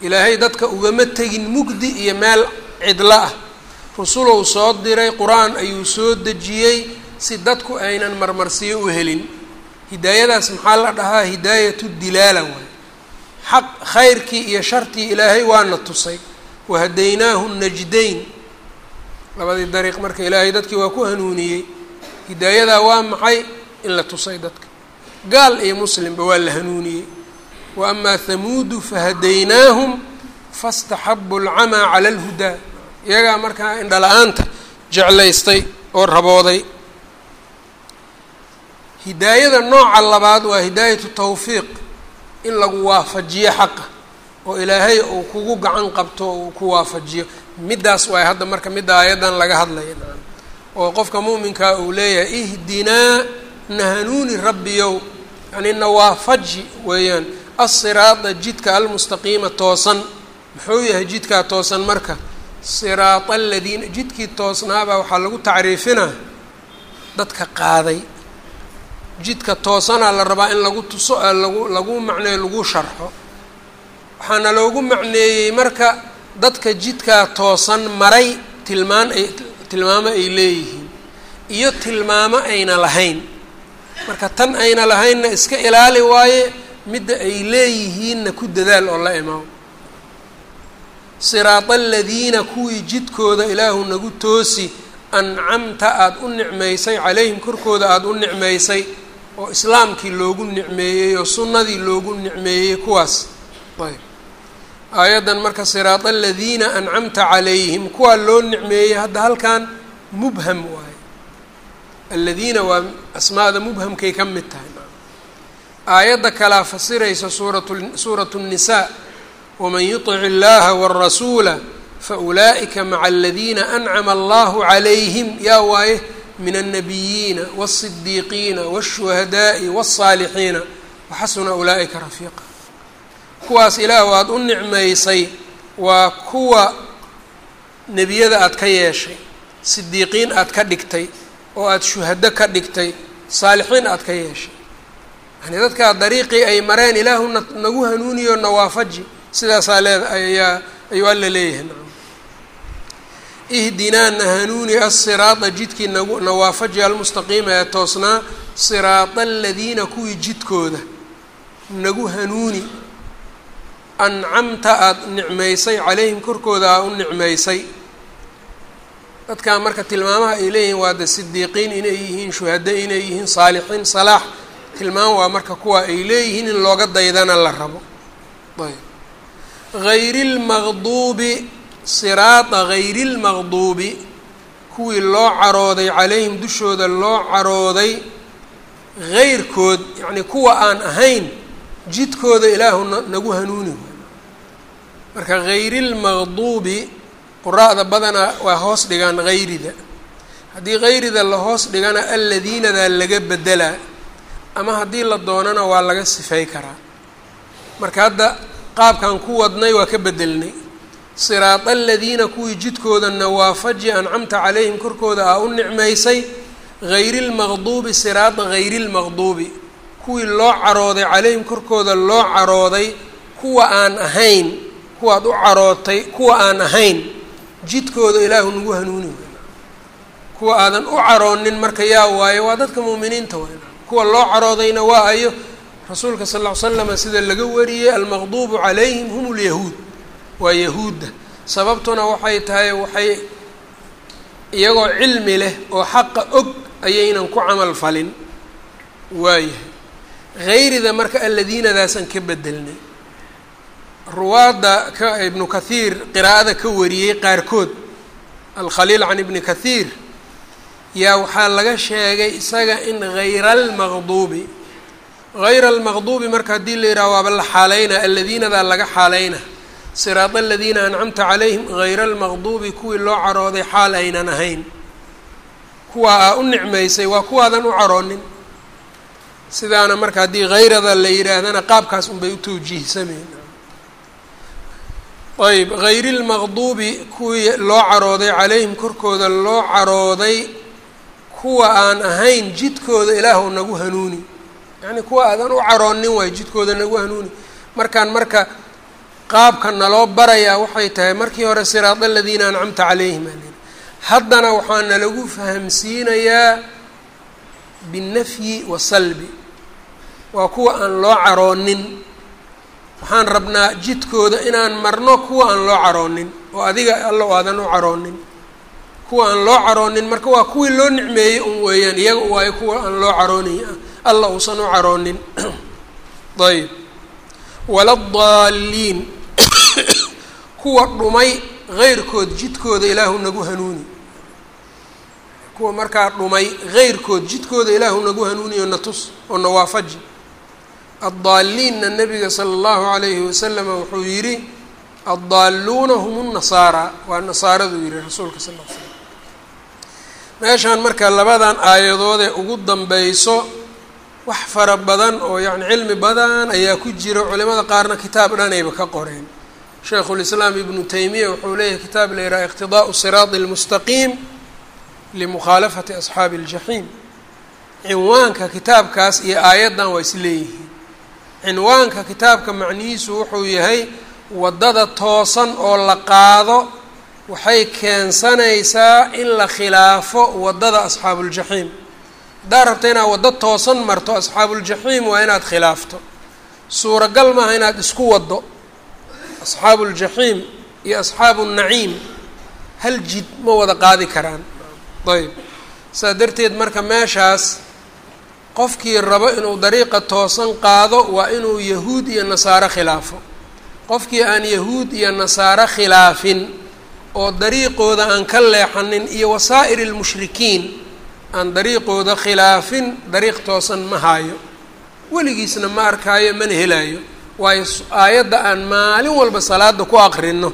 Ilaahay dadka ugama tegin mugdi iyo meel cidlo ah. Rusulow soo diray qur'aan ayuu soo dejiyey si dadku aynan marmarsiyo u helin. Hidaayadaas maxaa la dhahaa? Hidaayatu dilaala waay xaq khayrkii iyo shartii ilaahay waana tusay. Wahadaynaahu najdayn. Labadii dariiq marka ilaahay dadkii waa ku hanuuniyey. Hidaayadaa waa maxay? In la tusay dadka. Gaal iyo muslimba waa la hanuuniyey. Wa amaa hamuudu fahadaynaahum fastaxabu alcamaa cala alhudaa iyagaa markaa indhala-aanta jeclaystay oo rabooday. Hidaayada nooca labaad waa hidaayatu tawfiiq in lagu waafajiyo xaqa oo ilaahay uu kugu gacan qabto oo uu ku waafajiyo. Middaas waay hadda marka midda aayaddan laga hadlaya oo qofka muuminkaa uu leeyahay ihdinaa na hanuuni rabbiyow yani na waafaji weeyaan. Asiraada jidka almustaqiima toosan. Muxuu yahay jidkaa toosan marka siraata aladiina jidkii toosnaabaa waxaa lagu tacriifinaa dadka qaaday. Jidka toosanaa la rabaa in lagu tuso lagu lagu macneeyo lagu sharxo. Waxaana loogu macneeyey marka dadka jidkaa toosan maray tilmaan ay tilmaamo ay leeyihiin iyo tilmaamo ayna lahayn. Marka tan ayna lahaynna iska ilaali waaye midda ay leeyihiinna ku dadaal oo la imaamo siraata aladiina kuwii jidkooda ilaahu nagu toosi ancamta aada u nicmaysay calayhim korkooda aada u nicmaysay oo islaamkii loogu nicmeeyey oo sunnadii loogu nicmeeyey kuwaas. Ayb aayaddan marka siraata aladiina ancamta calayhim kuwaa loo nicmeeyey hadda halkan mubham waaye. Aladiina waa asmaada mubhamkay ka mid tahay. Aayadda kalaa fasiraysa suuratu suuratu الnisaa waman yuطic اllaha wالrasuula faulaa'ika maca aladiina ancama allahu calayhim yaa waaye min الnabiyiina wالصidiiqiina wالshuhadaaءi wالصaalixiina waxasuna ulaa'ika rafiiqa kuwaas ilaah aada u nicmaysay waa kuwa nebiyada aada ka yeeshay sidiiqiin aada ka dhigtay oo aada shuhado ka dhigtay saalixiin aada ka yeeshay yani dadkaa dariiqii ay mareen ilaahu na nagu hanuuniyo nawaafaji sidaasaa leeda ayaa ayuu alla leeyahay. Nacam ihdinaa na hanuuni asiraada jidkii nagu nawaafaji almustaqiima ee toosnaa siraada aladiina kuwii jidkooda. Nagu hanuuni. Ancamta aada nicmaysay calayhim korkooda aa u nicmaysay. Dadkaa marka tilmaamaha ay leeyihiin waa de sidiiqiin inay yihiin shuhado inay yihiin saalixiin salaax. Tilmaam waa marka kuwa ay leeyihiin in looga daydana la rabo. Ayb hayri lmaqduubi siraada hayri lmaqduubi kuwii loo carooday calayhim dushooda loo carooday heyrkood yacnii kuwa aan ahayn jidkooda ilaahu na nagu hanuuni marka hayri lmaqduubi quraa'da badanaa waa hoos dhigaan hayrida haddii hayrida la hoos dhigana alladiinadaa laga bedelaa ama haddii la doonana waa laga sifay karaa. Marka hadda qaabkan ku wadnay waa ka bedelnay. Siraada aladiina kuwii jidkooda nawaafaji ancamta calayhim korkooda aa u nicmaysay hayri lmaqduubi siraada hayri lmaqduubi kuwii loo carooday calayhim korkooda loo carooday kuwa aan ahayn kuwaad u carootay kuwa aan ahayn. Jidkooda ilaahu nagu hanuuni kuwa aadan u caroonin marka yaa waayo waa dadka mu'miniinta waay kuwa loo caroodayna waa ayo rasuulka sal ll ly slama sida laga wariyey almaqduubu calayhim hum lyahuud waa yahuudda. Sababtuna waxay tahay waxay iyagoo cilmi leh oo xaqa og ayaynan ku camal falin. Waayahay hayrida marka alladiinadaasaan ka bedelnay. Ruwaadda ka ibnu kathiir qiraa'ada ka wariyey qaarkood. Alkhaliil can ibni kathiir yaa waxaa laga sheegay isaga in hayra almaqduubi hayra almaqduubi marka haddii la yidhaha waaba la xaaleynaa alladiinadaa laga xaaleyna siraada aladiina ancamta calayhim hayra almaqduubi kuwii loo carooday xaal aynan ahayn kuwaa aa u nicmaysay waa kuwaadan u caroonin sidaana marka haddii hayrada la yidhaahdana qaabkaas unbay u tawjiihsameen ayb hayri lmaqduubi kuwii loo carooday calayhim korkooda loo carooday kuwa aan ahayn jidkooda ilaahu nagu hanuuni yacnii kuwa aadan u caroonin waay jidkooda nagu hanuuni. Markaan marka qaabka naloo barayaa waxay tahay markii hore siraada aladiina ancamta calayhim. Alin haddana waxaa nalagu fahamsiinayaa binnafyi wasalbi waa kuwa aan loo caroonin. Waxaan rabnaa jidkooda inaan marno kuwa aan loo caroonin oo adiga alla o aadan u caroonin. Kuwa aan loo caroonin marka waa kuwii loo nicmeeyey un weeyaan iyaga waayo kuwa aan loo caroonay alla uusan u caroonin. Ayb waladaalliin kuwa dhumay heyrkood jidkooda ilaahu nagu hanuuni. Kuwa markaa dhumay heyrkood jidkooda ilaahu nagu hanuuniyo na tus oo na waafaji addaalliinna nabiga sala allahu calayhi wasalama wuxuu yidhi addaalluuna hum nasaara. Waa nasaaraduu yihi rasuulka sal l slam meeshaan marka labadan aayadoodee ugu danbeyso wax fara badan oo yacni cilmi badan ayaa ku jira. Culimada qaarna kitaab dhanayba ka qoreen. Shaykhulislaam ibnu taymiya wuxuu leeyahay kitaab la yidhaha iqtidaa'u siraadi lmustaqiim limukhaalafati asxaabi aljaxiim cinwaanka kitaabkaas iyo aayaddan waa isleeyihiin cinwaanka kitaabka macnihiisu wuxuu yahay waddada toosan oo la qaado waxay keensanaysaa in la khilaafo waddada asxaabuuljaxiim haddaad rabta inaad waddo toosan marto asxaabuuljaxiim waa inaad khilaafto. Suuragal maaha inaad isku waddo asxaabu ljaxiim iyo asxaabu nnaciim hal jid ma wada qaadi karaan. Ayb. Saa darteed marka meeshaas qofkii rabo inuu dariiqa toosan qaado waa inuu yahuud iyo nasaaro khilaafo. Qofkii aan yahuud iyo nasaaro khilaafin oo dariiqooda aan ka leexanin iyo wasaa'iri lmushrikiin aan dariiqooda khilaafin dariiq toosan ma haayo. Weligiisna ma arkaayo mana helaayo. Waayo aayadda aan maalin walba salaada ku aqrino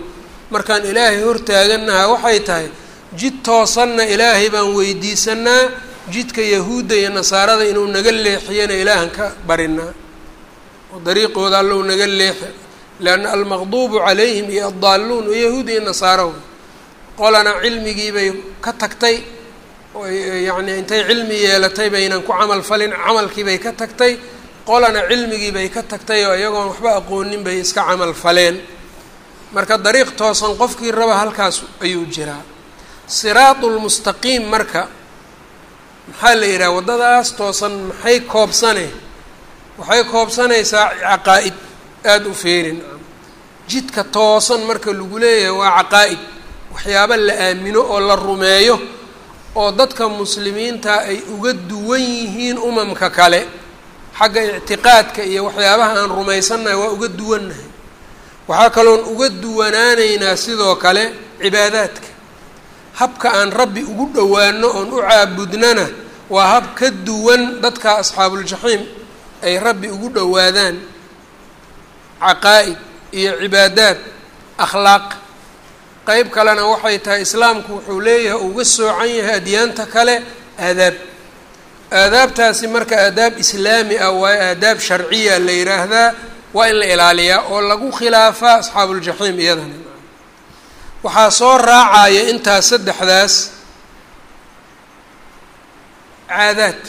markaan ilaahay hortaaganaha waxay tahay jid toosanna ilaahay baan weydiisanaa jidka yahuudda iyo nasaarada inuu naga leexiyana ilaahan ka barinaa oo dariiqooda allow naga leexi leanna almaqduubu calayhim iyo addaaluun oo yahuud iyo nasaaro. Qolana cilmigii bay ka tagtay yacni intay cilmi yeelatay baynan ku camal falin camalkii bay ka tagtay qolana cilmigii bay ka tagtay oo iyagoon waxba aqoonin bay iska camal faleen. Marka dariiq toosan qofkii raba halkaas ayuu jiraa. Siraatulmustaqiim marka maxaa la yidhaha waddadaas toosan maxay koobsane? Waxay koobsanaysaa caqaa'id aada u feerin jidka toosan marka lagu leeyahay waa caqaa'id waxyaaba la aamino oo la rumeeyo oo dadka muslimiinta ay uga duwan yihiin umamka kale xagga ictiqaadka iyo waxyaabaha aan rumaysannahay waa uga duwannahay. Waxaa kaloon uga duwanaanaynaa sidoo kale cibaadaadka. Habka aan rabbi ugu dhowaano oon u caabudnana waa hab ka duwan dadka asxaabuljaxiim ay rabbi ugu dhowaadaan. Caqaa'id iyo cibaadaad akhlaaq qeyb kalena waxay tahay islaamku wuxuu leeyahay uga soocan yahay adyaanta kale aadaab. Aadaabtaasi marka aadaab islaami ah waayo aadaab sharciya la yidhaahdaa waa in la ilaaliyaa oo lagu khilaafaa asxaabuljaxiim iyadana. Waxaa soo raacaya intaas saddexdaas caadaad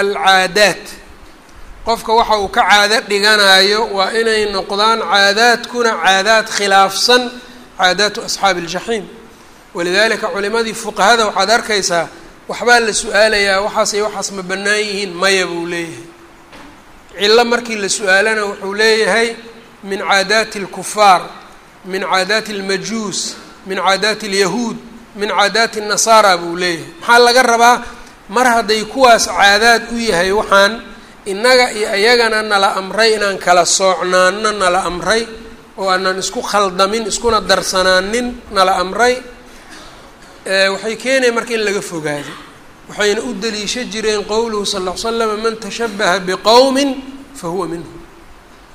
alcaadaad. Qofka waxa uu ka caado dhiganayo waa inay noqdaan caadaadkuna caadaad khilaafsan caadaatu asxaabi iljaxiim walidaalika culimadii fuqahada waxaad arkaysaa waxbaa la su'aalayaa waxaas waxaas ma bannaan yihiin maya buu leeyahay. Cillo markii la su'aalana wuxuu leeyahay min caadaati alkufaar min caadaati almajuus min caadaati alyahuud min caadaati annasaara buu leeyahay. Maxaa laga rabaa? Mar hadday kuwaas caadaad u yahay waxaan innaga iyo iyagana nala amray inaan kala soocnaano nala amray oo aanan isku khaldamin iskuna darsanaanin nala amray waxay keenaya marka in laga fogaado. Waxayna u daliisha jireen qowluhu sal ly slama man tashabaha biqowmin fahuwa minhum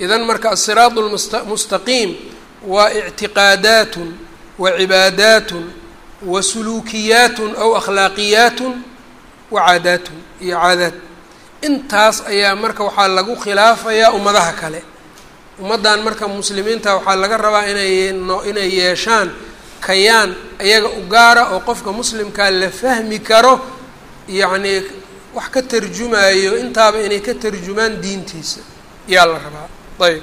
idan marka asiraatu lmustaqiim waa ictiqaadaatun wa cibaadaatun wa suluukiyaatun aw akhlaaqiyaatun wa caadaatun iyo caadaad. Intaas ayaa marka waxaa lagu khilaafayaa ummadaha kale ummaddan marka muslimiinta waxaa laga rabaa inay inay yeeshaan kayaan iyaga u gaara oo qofka muslimkaa la fahmi karo yacnii wax ka tarjumayo intaaba inay ka tarjumaan diintiisa. Yaa la rabaa. Ayb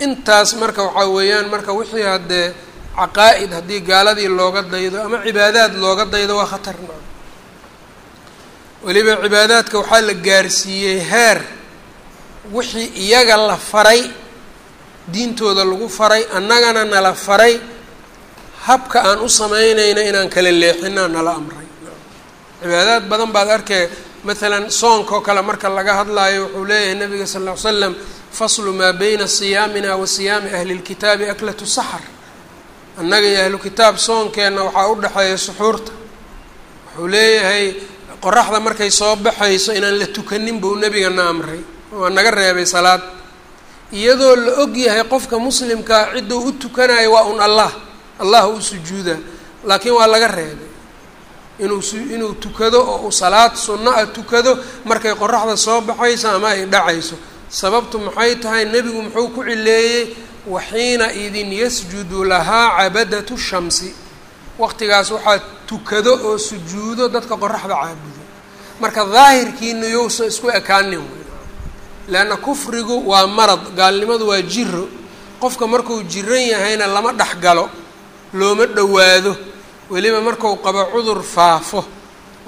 intaas marka waxaa weeyaan marka wixii haddee caqaa-id haddii gaaladii looga daydo ama cibaadaad looga daydo waa khatarna weliba cibaadaadka waxaa la gaarsiiyey heer. Wixii iyaga la faray diintooda lagu faray annagana nala faray. Habka aan u samaynayna inaan kala leexinaa nala amray. Cibaadaad badan baad arkee maalan soonka oo kale marka laga hadlaayo wuxuu leeyahay nabiga sal ll ly slam faslu maa beyna siyaamina wa siyaami ahli lkitaabi aklatu saxar. Annaga iyo ahlu kitaab soonkeenna waxaa u dhexeeya suxuurta. Wuxuu leeyahay qoraxda markay soo baxayso inaan la tukanin buu nebigana amray. Waa naga reebay salaad iyadoo la og yahay qofka muslimkaa cidduu u tukanayo waa un allah. Allah u sujuuda. Laakiin waa laga reebay. Inuu inuu tukado oo uu salaad sunno ah tukado markay qoraxda soo baxayso ama ay dhacayso. Sababtu maxay tahay? Nebigu muxuu ku cileeyey waxiina idin yasjudu lahaa cabadatu shamsi. Waqtigaas waxaa tukado oo sujuudo dadka qoraxda caabudo. Marka daahirkiina yousa isku ekaanin leanna kufrigu waa marad gaalnimadu waa jiro qofka markuu jiran yahayna lama dhex galo looma dhowaado weliba marku qabo cudur faafo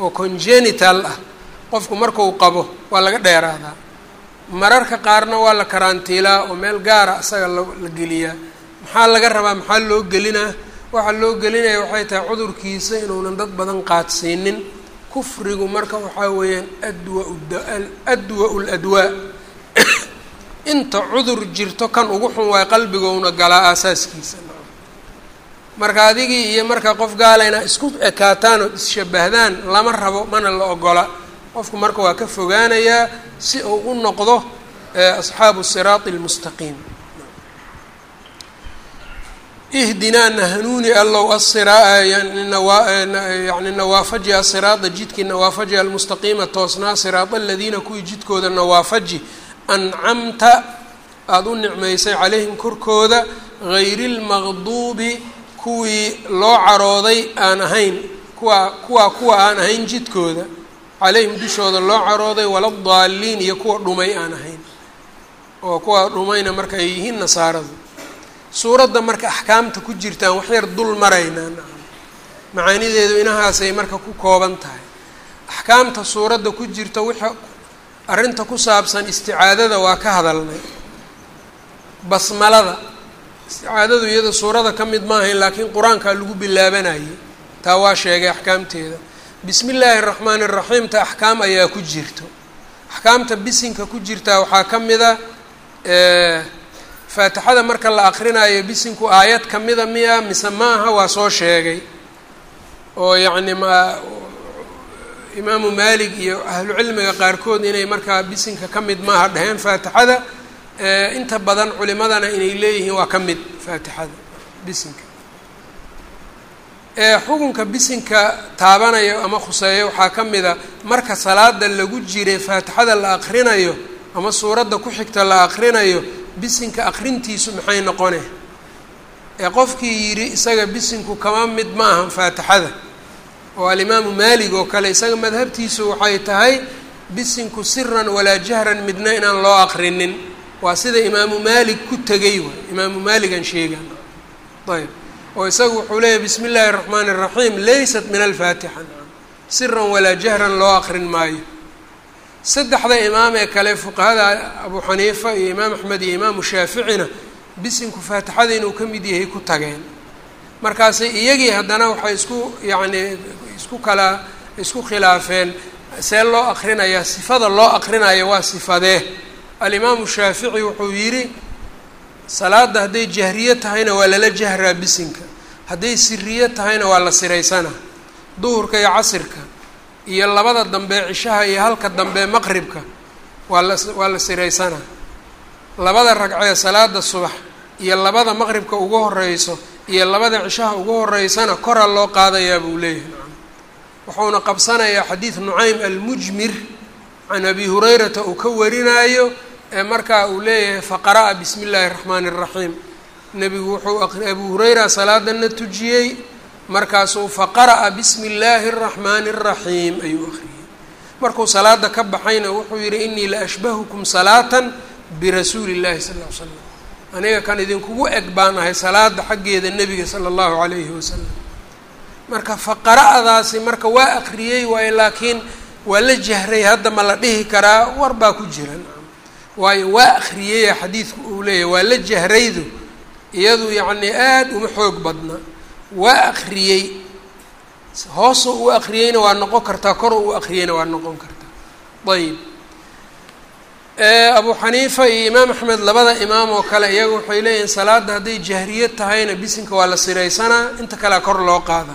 oo congenital ah qofku marku qabo waa laga dheeraadaa mararka qaarna waa la karantiilaa oo meel gaara isaga la geliyaa maxaa laga rabaa maxaa loo gelinaa waxaa loo gelinaya waxay tahay cudurkiisa inuunan dad badan qaadsiinin kufrigu marka waxaa weeyaan adwa adwa ladwaa inta cudur jirto kan ugu xun waay qalbigouna galaa aasaaskiisa. Marka adigii iyo marka qof gaalayna isku ekaataan oo isshabahdaan lama rabo mana la ogola. Qofku marka waa ka fogaanayaa si uu u noqdo asxaabu siraati almustaqiim ihdinaa nahanuuni allow yani nawaafaji asiraada jidkii nawaafaji almustaqiima toosnaa siraada aladiina kuwii jidkooda nawaafaji ancamta aada u nicmaysay calayhim korkooda gayri lmaqduubi kuwii loo carooday aan ahayn kuwa kuwaa kuwa aan ahayn jidkooda. Calayhim dushooda loo carooday waladaaliin iyo kuwa dhumay aan ahayn. Oo kuwa dhumayna marka ay yihiin nasaaradu. Suuradda marka axkaamta ku jirtaan waxyar dul maraynaa macaanideedu inahaasay marka ku kooban tahay. Axkaamta suuradda ku jirta wixii arrinta ku saabsan isticaadada waa ka hadalnay. Basmalada. Isticaadadu iyada suurada ka mid maahayn laakiin qur'aankaa lagu bilaabanayay taa waa sheegay axkaamteeda. Bismi illaahi araxmaani iraxiim ta axkaam ayaa ku jirto. Axkaamta bisinka ku jirtaa waxaa ka mid a faatixada marka la aqrinayo bisinku aayad kamida miya mise maaha waa soo sheegay. Oo yacni ma imaamu maalik iyo ahlu cilmiga qaarkood inay markaa bisinka ka mid maaha dheheen faatixada inta badan culimadana inay leeyihiin waa ka mid faatixada bisinka. Xukunka bisinka taabanayo ama khuseeyo waxaa ka mid a marka salaada lagu jiray faatixada la aqrinayo ama suuradda ku xigta la aqrinayo bisinka aqrintiisu maxay noqone ee qofkii yidhi isaga bisinku kama mid ma ahan faatixada oo alimaamu maalig oo kale isaga madhabtiisu waxay tahay bisinku siran walaa jahran midna inaan loo aqrinin. Waa sida imaamu maalik ku tegay waay imaamu maaligan sheegan ayb. Oo isagu wuxuu leeyahy bismi illaahi araxmaani iraxiim laysat min alfaatixa. Siran walaa jahran loo aqrin maayo. Saddexda imaam ee kale fuqahada abu xaniifa iyo imaam axmed iyo imaamu shaaficina bisinku faatixada inuu ka mid yahay ku tageen. Markaasay iyagii haddana waxay isku yacni isku kala isku khilaafeen. See loo aqrinayaa sifada loo aqrinayo waa sifadee alimaamu shaafici wuxuu yidhi salaada hadday jahriye tahayna waa lala jahraa bisinka. Hadday siriye tahayna waa la siraysana. Duhurka iyo casirka iyo labada dambe cishaha iyo halka dambe maqribka waa la waa la siraysana. Labada ragcee salaada subax iyo labada maqribka ugu horeyso iyo labada cishaha ugu horeysana koraa loo qaadayaa buu leeyahay wuxuuna qabsanayaa xadiid nucaym almujmir can abi hurayrata uu ka warinaayo ee markaa uu leeyahay faqara'a bismi illaahi araxmaani iraxiim nebigu wuxuu abu hurayra salaadana tujiyey markaasuu faqara'a bismi illaahi araxmaani araxiim ayuu akhriyey. Markuu salaada ka baxayna wuxuu yihi inii la ashbahukum salaatan birasuuli illahi sala ll ly slam aniga kan idinkugu eg baan ahay salaada xaggeeda nebiga sala allahu calayhi wasalam marka faqara'daasi marka waa akriyey waayo laakiin waa la jahray hadda ma la dhihi karaa war baa ku jiran waayo waa akriyaya xadiidku uu leeyahay waa la jahraydu iyadu yacnii aada uma xoog badna. Waa akriyey hoosoo u akriyeyna waa noqon kartaa koroo u akriyeyna waa noqon kartaa. Ayib. Abu xaniifa iyo imaam axmed labada imaam oo kale iyaga waxay leeyihiin salaada hadday jahriye tahayna bisinka waa la siraysanaa inta kalea kor loo qaada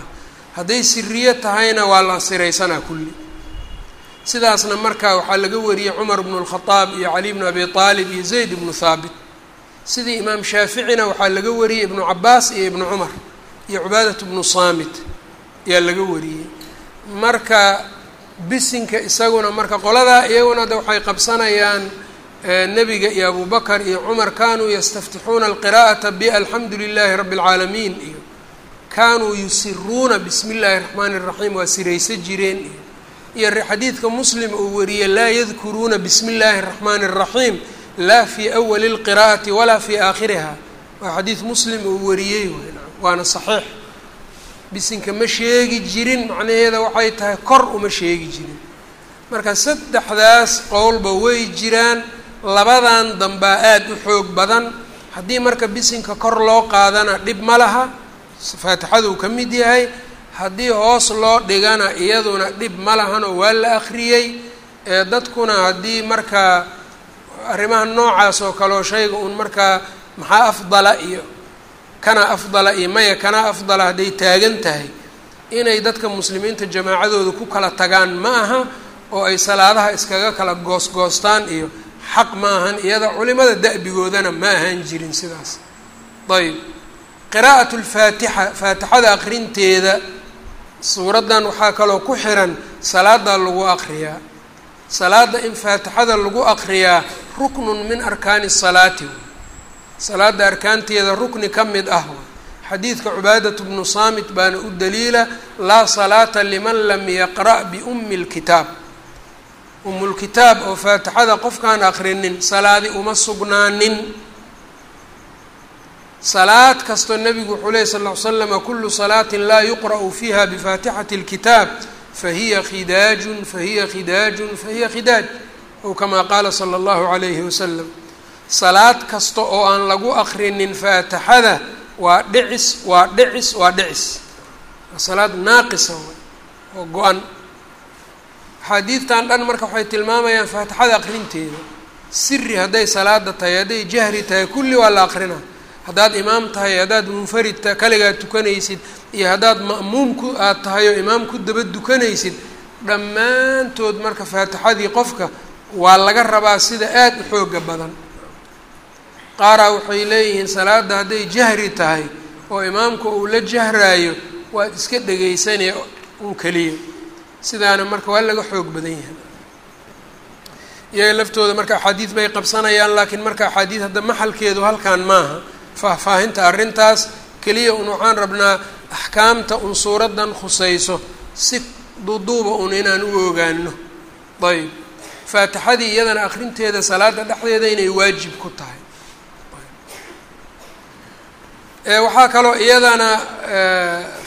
hadday siriye tahayna waa la siraysanaa kulli. Sidaasna marka waxaa laga wariyey cumar bnu lkhadaab iyo cali bnu abi aalib iyo zayd ibnu thaabit. Sidii imaam shaaficina waxaa laga wariyey ibnu cabaas iyo ibnu cumar iyo cubaadat bnu saamit ayaa laga wariyey. Marka bisinka isaguna marka qoladaa iyaguna de waxay qabsanayaan nebiga iyo abubakar iyo cumar kanuu yastaftixuuna alqira'ata balxamdu lilahi rabbi اlcaalamiin iyo kaanuu yusiruuna bismi illaahi raxmaani raxiim waa siraysa jireen. Iyo xadiidka muslim uu wariyey laa yadkuruuna bismi illaahi araxmaani araxiim laa fii awali lqira'ati walaa fii aakhiriha. Waa xadiid muslim uu wariyey waana saxiix. Bisinka ma sheegi jirin macnaheeda waxay tahay kor uma sheegi jirin. Marka saddexdaas qowlba way jiraan labadan dambaa aada u xoog badan. Haddii marka bisinka kor loo qaadana dhib ma laha faatixaduu ka mid yahay haddii hoos loo dhigana iyaduna dhib ma lahanoo waa la akhriyey ee dadkuna haddii markaa arrimaha noocaas oo kaleo shayga uun markaa maxaa afdala iyo kana afdala iyo maya kana afdala hadday taagan tahay inay dadka muslimiinta jamaacadooda ku kala tagaan ma aha oo ay salaadaha iskaga kala goosgoostaan iyo xaq ma ahan iyada culimada da'bigoodana ma ahaan jirin sidaas. Ayb qiraa'at lfaatixa faatixada akrinteeda suuraddan waxaa kaloo ku xiran salaada lagu aqriyaa salaada in faatixada lagu aqriyaa ruknun min arkaani salaati. Salaada arkaanteeda rukni ka mid ah xadiidka cubaadat bnu saamit baana u daliila laa salaata liman lam yaqra' biumi lkitaab umulkitaab oo faatixada qofkaan akrinin salaadi uma sugnaanin salaad kastoo nebigu wuxuu lehy sal ll ly slama kulu salaatin laa yuqra'u fiiha bifaatixati اlkitaab fahiya khidaajun fahiya khidaajun fahiya khidaaj. Ow kamaa qaala sala allahu calayhi wasalam salaad kasta oo aan lagu akrinin faatixada waa dhicis waa dhicis waa dhicis. Waa salaad naaqisa oo go-an. Axaadiidtan dhan marka waxay tilmaamayaan faatixada akrinteeda. Siri hadday salaada tahay hadday jahri tahay kulli waa la akrinaa haddaad imaam tahay haddaad munfarid ta kaligaad tukanaysid iyo haddaad ma'muum ku aad tahay oo imaam ku daba dukanaysid dhammaantood marka faatixadii qofka waa laga rabaa sida aada u xooga badan. Qaaraa waxay leeyihiin salaada hadday jahri tahay oo imaamku uu la jahraayo waad iska dhegaysanaya un keliya. Sidaana marka waa laga xoog badan yahay. Iyaga laftooda marka axaadiid bay qabsanayaan laakiin marka axaadiid hadda maxalkeedu halkan maaha faahfaahinta arrintaas keliya un waxaan rabnaa axkaamta un suuraddan khusayso si duuduuba un inaan u ogaano ayb faatixadii iyadana akrinteeda salaada dhexdeeda inay waajib ku tahay. Waxaa kaloo iyadana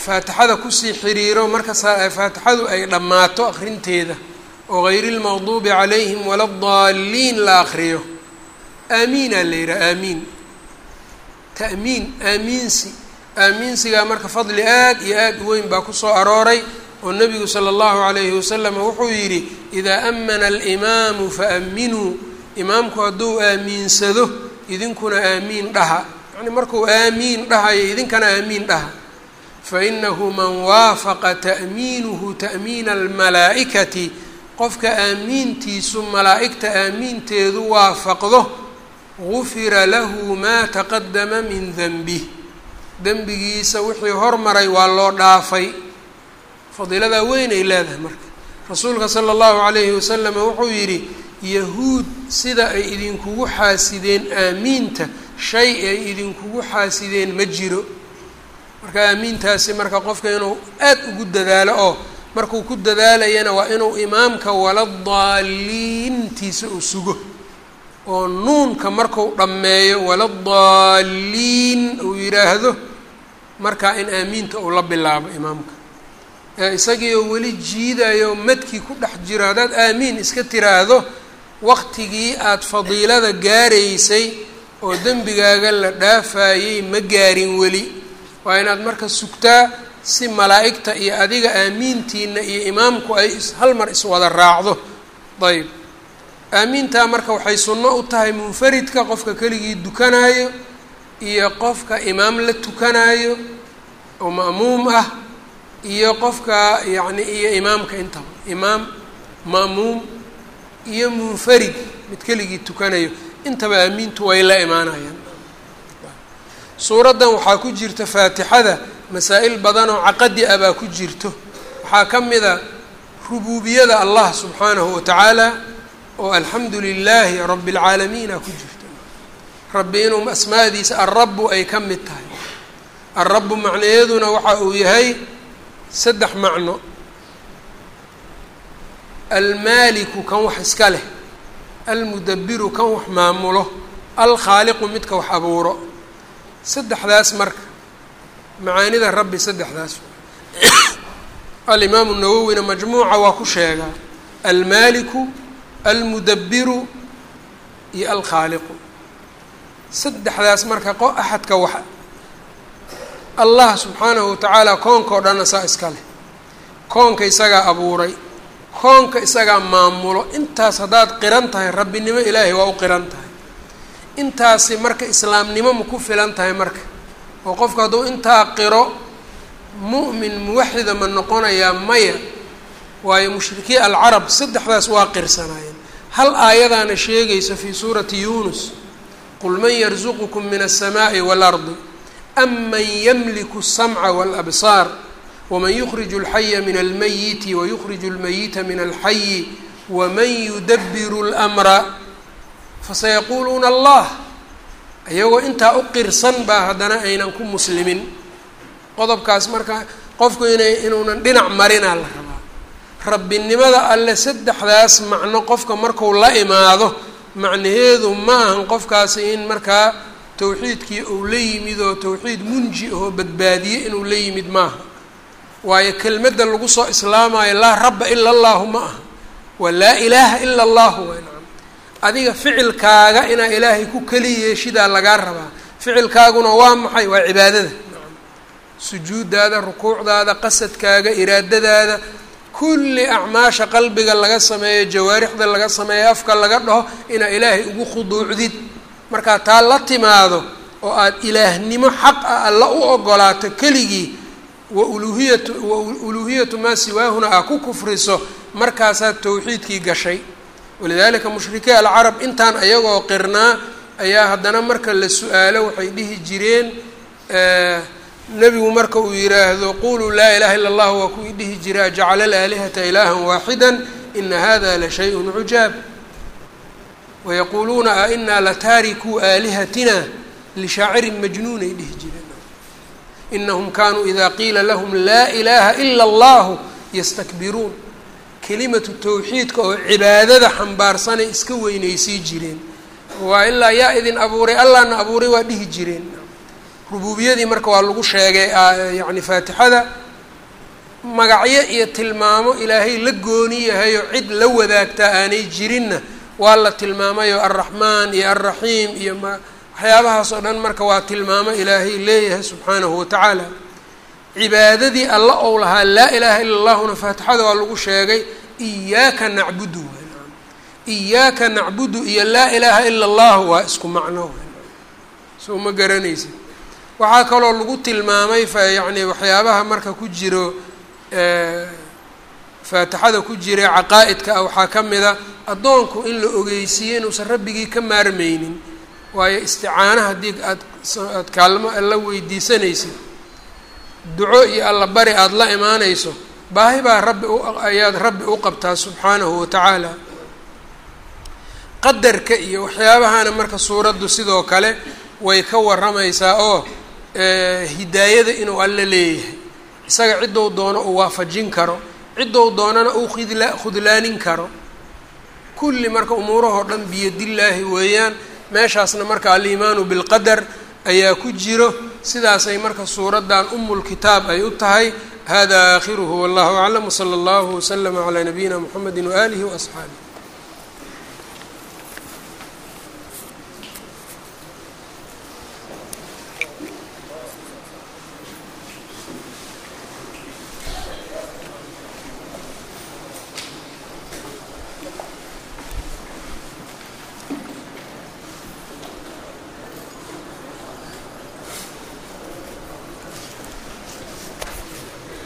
faatixada ku sii xiriiro marka faatixadu ay dhammaato akrinteeda oo gayri lmaqduubi calayhim wala daaliin la akriyo aamiinaa la yihaha aamiin ta'miin aamiinsi aamiinsigaa marka fadli aad iyo aad u weyn baa ku soo arooray oo nebigu sala allahu calayhi wasalam wuxuu yidhi idaa amana alimaamu faaminuu imaamku hadduu aamiinsado idinkuna aamiin dhaha. Yani markuu aamiin dhahayo idinkana aamiin dhaha. Fainahu man waafaqa ta'miinuhu ta'miina almalaa'ikati qofka aamiintiisu malaa'igta aamiinteedu waafaqdo gufira lahu maa taqadama min denbih dembigiisa wixii hormaray waa loo dhaafay. Fadiiladaa weyn ay leedahay marka. Rasuulka sala allahu calayhi wasalam wuxuu yidhi yahuud sida ay idinkugu xaasideen aamiinta shay ay idinkugu xaasideen ma jiro. Marka aamiintaasi marka qofka inuu aad ugu dadaalo oo markuu ku dadaalayana waa inuu imaamka waladaaliintiisa uu sugo oo nuunka marku dhammeeyo waladaaliin uu yidhaahdo markaa in aamiinta uu la bilaabo imaamka. Ee isagii oo weli jiidayo madkii ku dhex jiro haddaad aamiin iska tiraahdo waqtigii aada fadiilada gaaraysay oo dembigaaga la dhaafayey ma gaarin weli. Waa inaad marka sugtaa si malaa'igta iyo adiga aamiintiina iyo imaamku ay hal mar iswada raacdo. Ayb aamiintaa marka waxay sunno u tahay munfaridka qofka keligii dukanaayo iyo qofka imaam la tukanaayo oo ma'muum ah iyo qofka yacni iyo imaamka intaba imaam ma'muum iyo munfarid mid keligii tukanayo intaba aamiintu way la imaanayaan. Suuraddan waxaa ku jirta faatixada masaa-il badan oo caqadi ah baa ku jirto. Waxaa ka mida rubuubiyada allah subxaanahu wa tacaala oo alxamdu lilaahi rabi اlcaalamiina ku jirto. Rabbi inuu asmaadiisa alrabu ay ka mid tahay. Alrabu macnayeeduna waxa uu yahay saddex macno. Almaaliku kan wax iska leh almudabiru kan wax maamulo alkhaaliqu midka wax abuuro. Saddexdaas marka macaanida rabbi saddexdaas. Alimaamu nawowina majmuuca waa ku sheegaa almaaliku almudabiru iyo alkhaaliqu. Saddexdaas marka qo axadka wax allah subxaanahu watacaala koonkao dhanna saa iska leh. Koonka isagaa abuuray koonka isagaa maamulo intaas haddaad qiran tahay rabbinimo ilaahay waa u qiran tahay. Intaasi marka islaamnimo ma ku filan tahay marka. Oo qofku hadduu intaa qiro mu'min muwaxida ma noqonayaa maya waayo mushrikiin alcarab saddexdaas waa qirsanaayeen. Hal aayadaana sheegaysa fii suurati yuunus qul man yarzuqukum min alsamaa'i waalardi aman yamliku asamca waalabsaar waman yukriju alxaya min almayiti wayukriju almayita min alxayi waman yudabiru lmra fasayaquuluuna allah. Iyagoo intaa u qirsan baa haddana aynan ku muslimin. Qodobkaas marka qofku inay inuunan dhinac marinaa la rabaa rabbinimada alle saddexdaas macno qofka marku la imaado macnaheedu ma ahan qofkaasi in markaa tawxiidkii uu la yimid oo tawxiid munji oo badbaadiye inuu la yimid maaha. Waayo kelmadda lagu soo islaamayo laa rabba ila allahu ma aha waa laa ilaaha ila allahu waa nacam. Adiga ficilkaaga inaa ilaahay ku keli yeeshidaa lagaa rabaa. Ficilkaaguna waa maxay? Waa cibaadada. Nacam. Sujuudaada rukuucdaada qasadkaaga iraadadaada kulli acmaasha qalbiga laga sameeyo jawaarixda laga sameeyo afka laga dhaho inaa ilaahay ugu khuduucdid. Markaa taa la timaado oo aad ilaahnimo xaq ah alla u ogolaato keligii wa uluhiyatu wa uluuhiyatu maa siwaahuna aa ku kufriso markaasaad tawxiidkii gashay. Walidaalika mushrikiin alcarab intaan ayagoo qirnaa ayaa haddana marka la su'aalo waxay dhihi jireen nebigu marka uu yidhaahdo quluu laa ilaha illa allah waa kuwii dhihi jira ajacala alaalihata ilaahan waaxida ina hada la shayءun cujaab wayaquuluuna a inaa lataarikuu aalihatina lishaacirin majnuun ay dhihi jireen. Inahum kanuu ida qiila lahum laa ilaha ila allahu yastakbiruun. Kelimatu tawxiidka oo cibaadada xambaarsanay iska weynaysii jireen. Waa ilaa yaa idin abuuray allahna abuuray waa dhihi jireen rubuubiyadii marka waa lagu sheegay yacni faatixada magacyo iyo tilmaamo ilaahay la gooni yahayo cid la wadaagtaa aanay jirinna waa la tilmaamayo alraxmaan iyo alraxiim iyo waxyaabahaas oo dhan marka waa tilmaamo ilaahay leeyahay subxaanahu watacaala cibaadadii alla ou lahaa laa ilaaha ila allahuna faatixada waa lagu sheegay iyaaka nacbudu iyaaka nacbudu iyo laa ilaaha ila allahu waa isku macno soo ma garanaysid waxaa kaloo lagu tilmaamay fa waxyaabaha marka ku jiro faatixada ku jira caqaa'idka ah waxaa ka mid a addoonku in la ogeysiiyo inuusan rabbigii ka maarmeynin waayo isticaana haddii aad aad kaalmo alla weydiisanaysid duco iyo alla bari aada la imaanayso baahi baa rabbi u ayaad rabbi u qabtaa subxaanahu watacaala qadarka iyo waxyaabahana marka suuraddu sidoo kale way ka warramaysaa oo hidaayada inuu alle leeyahay. Isaga ciddou doono uu waafajin karo ciddou doonana uu khidla khudlaanin karo. Kulli marka umuurahoo dhan biyadillaahi weeyaan meeshaasna marka aliimaanu bilqadar ayaa ku jiro. Sidaasay marka suuraddan umulkitaab ay u tahay. Hada aakhiruhu wallahu aclam wsala allahu waslama calaa nabiyina muxamedi waaalihi waasxaabih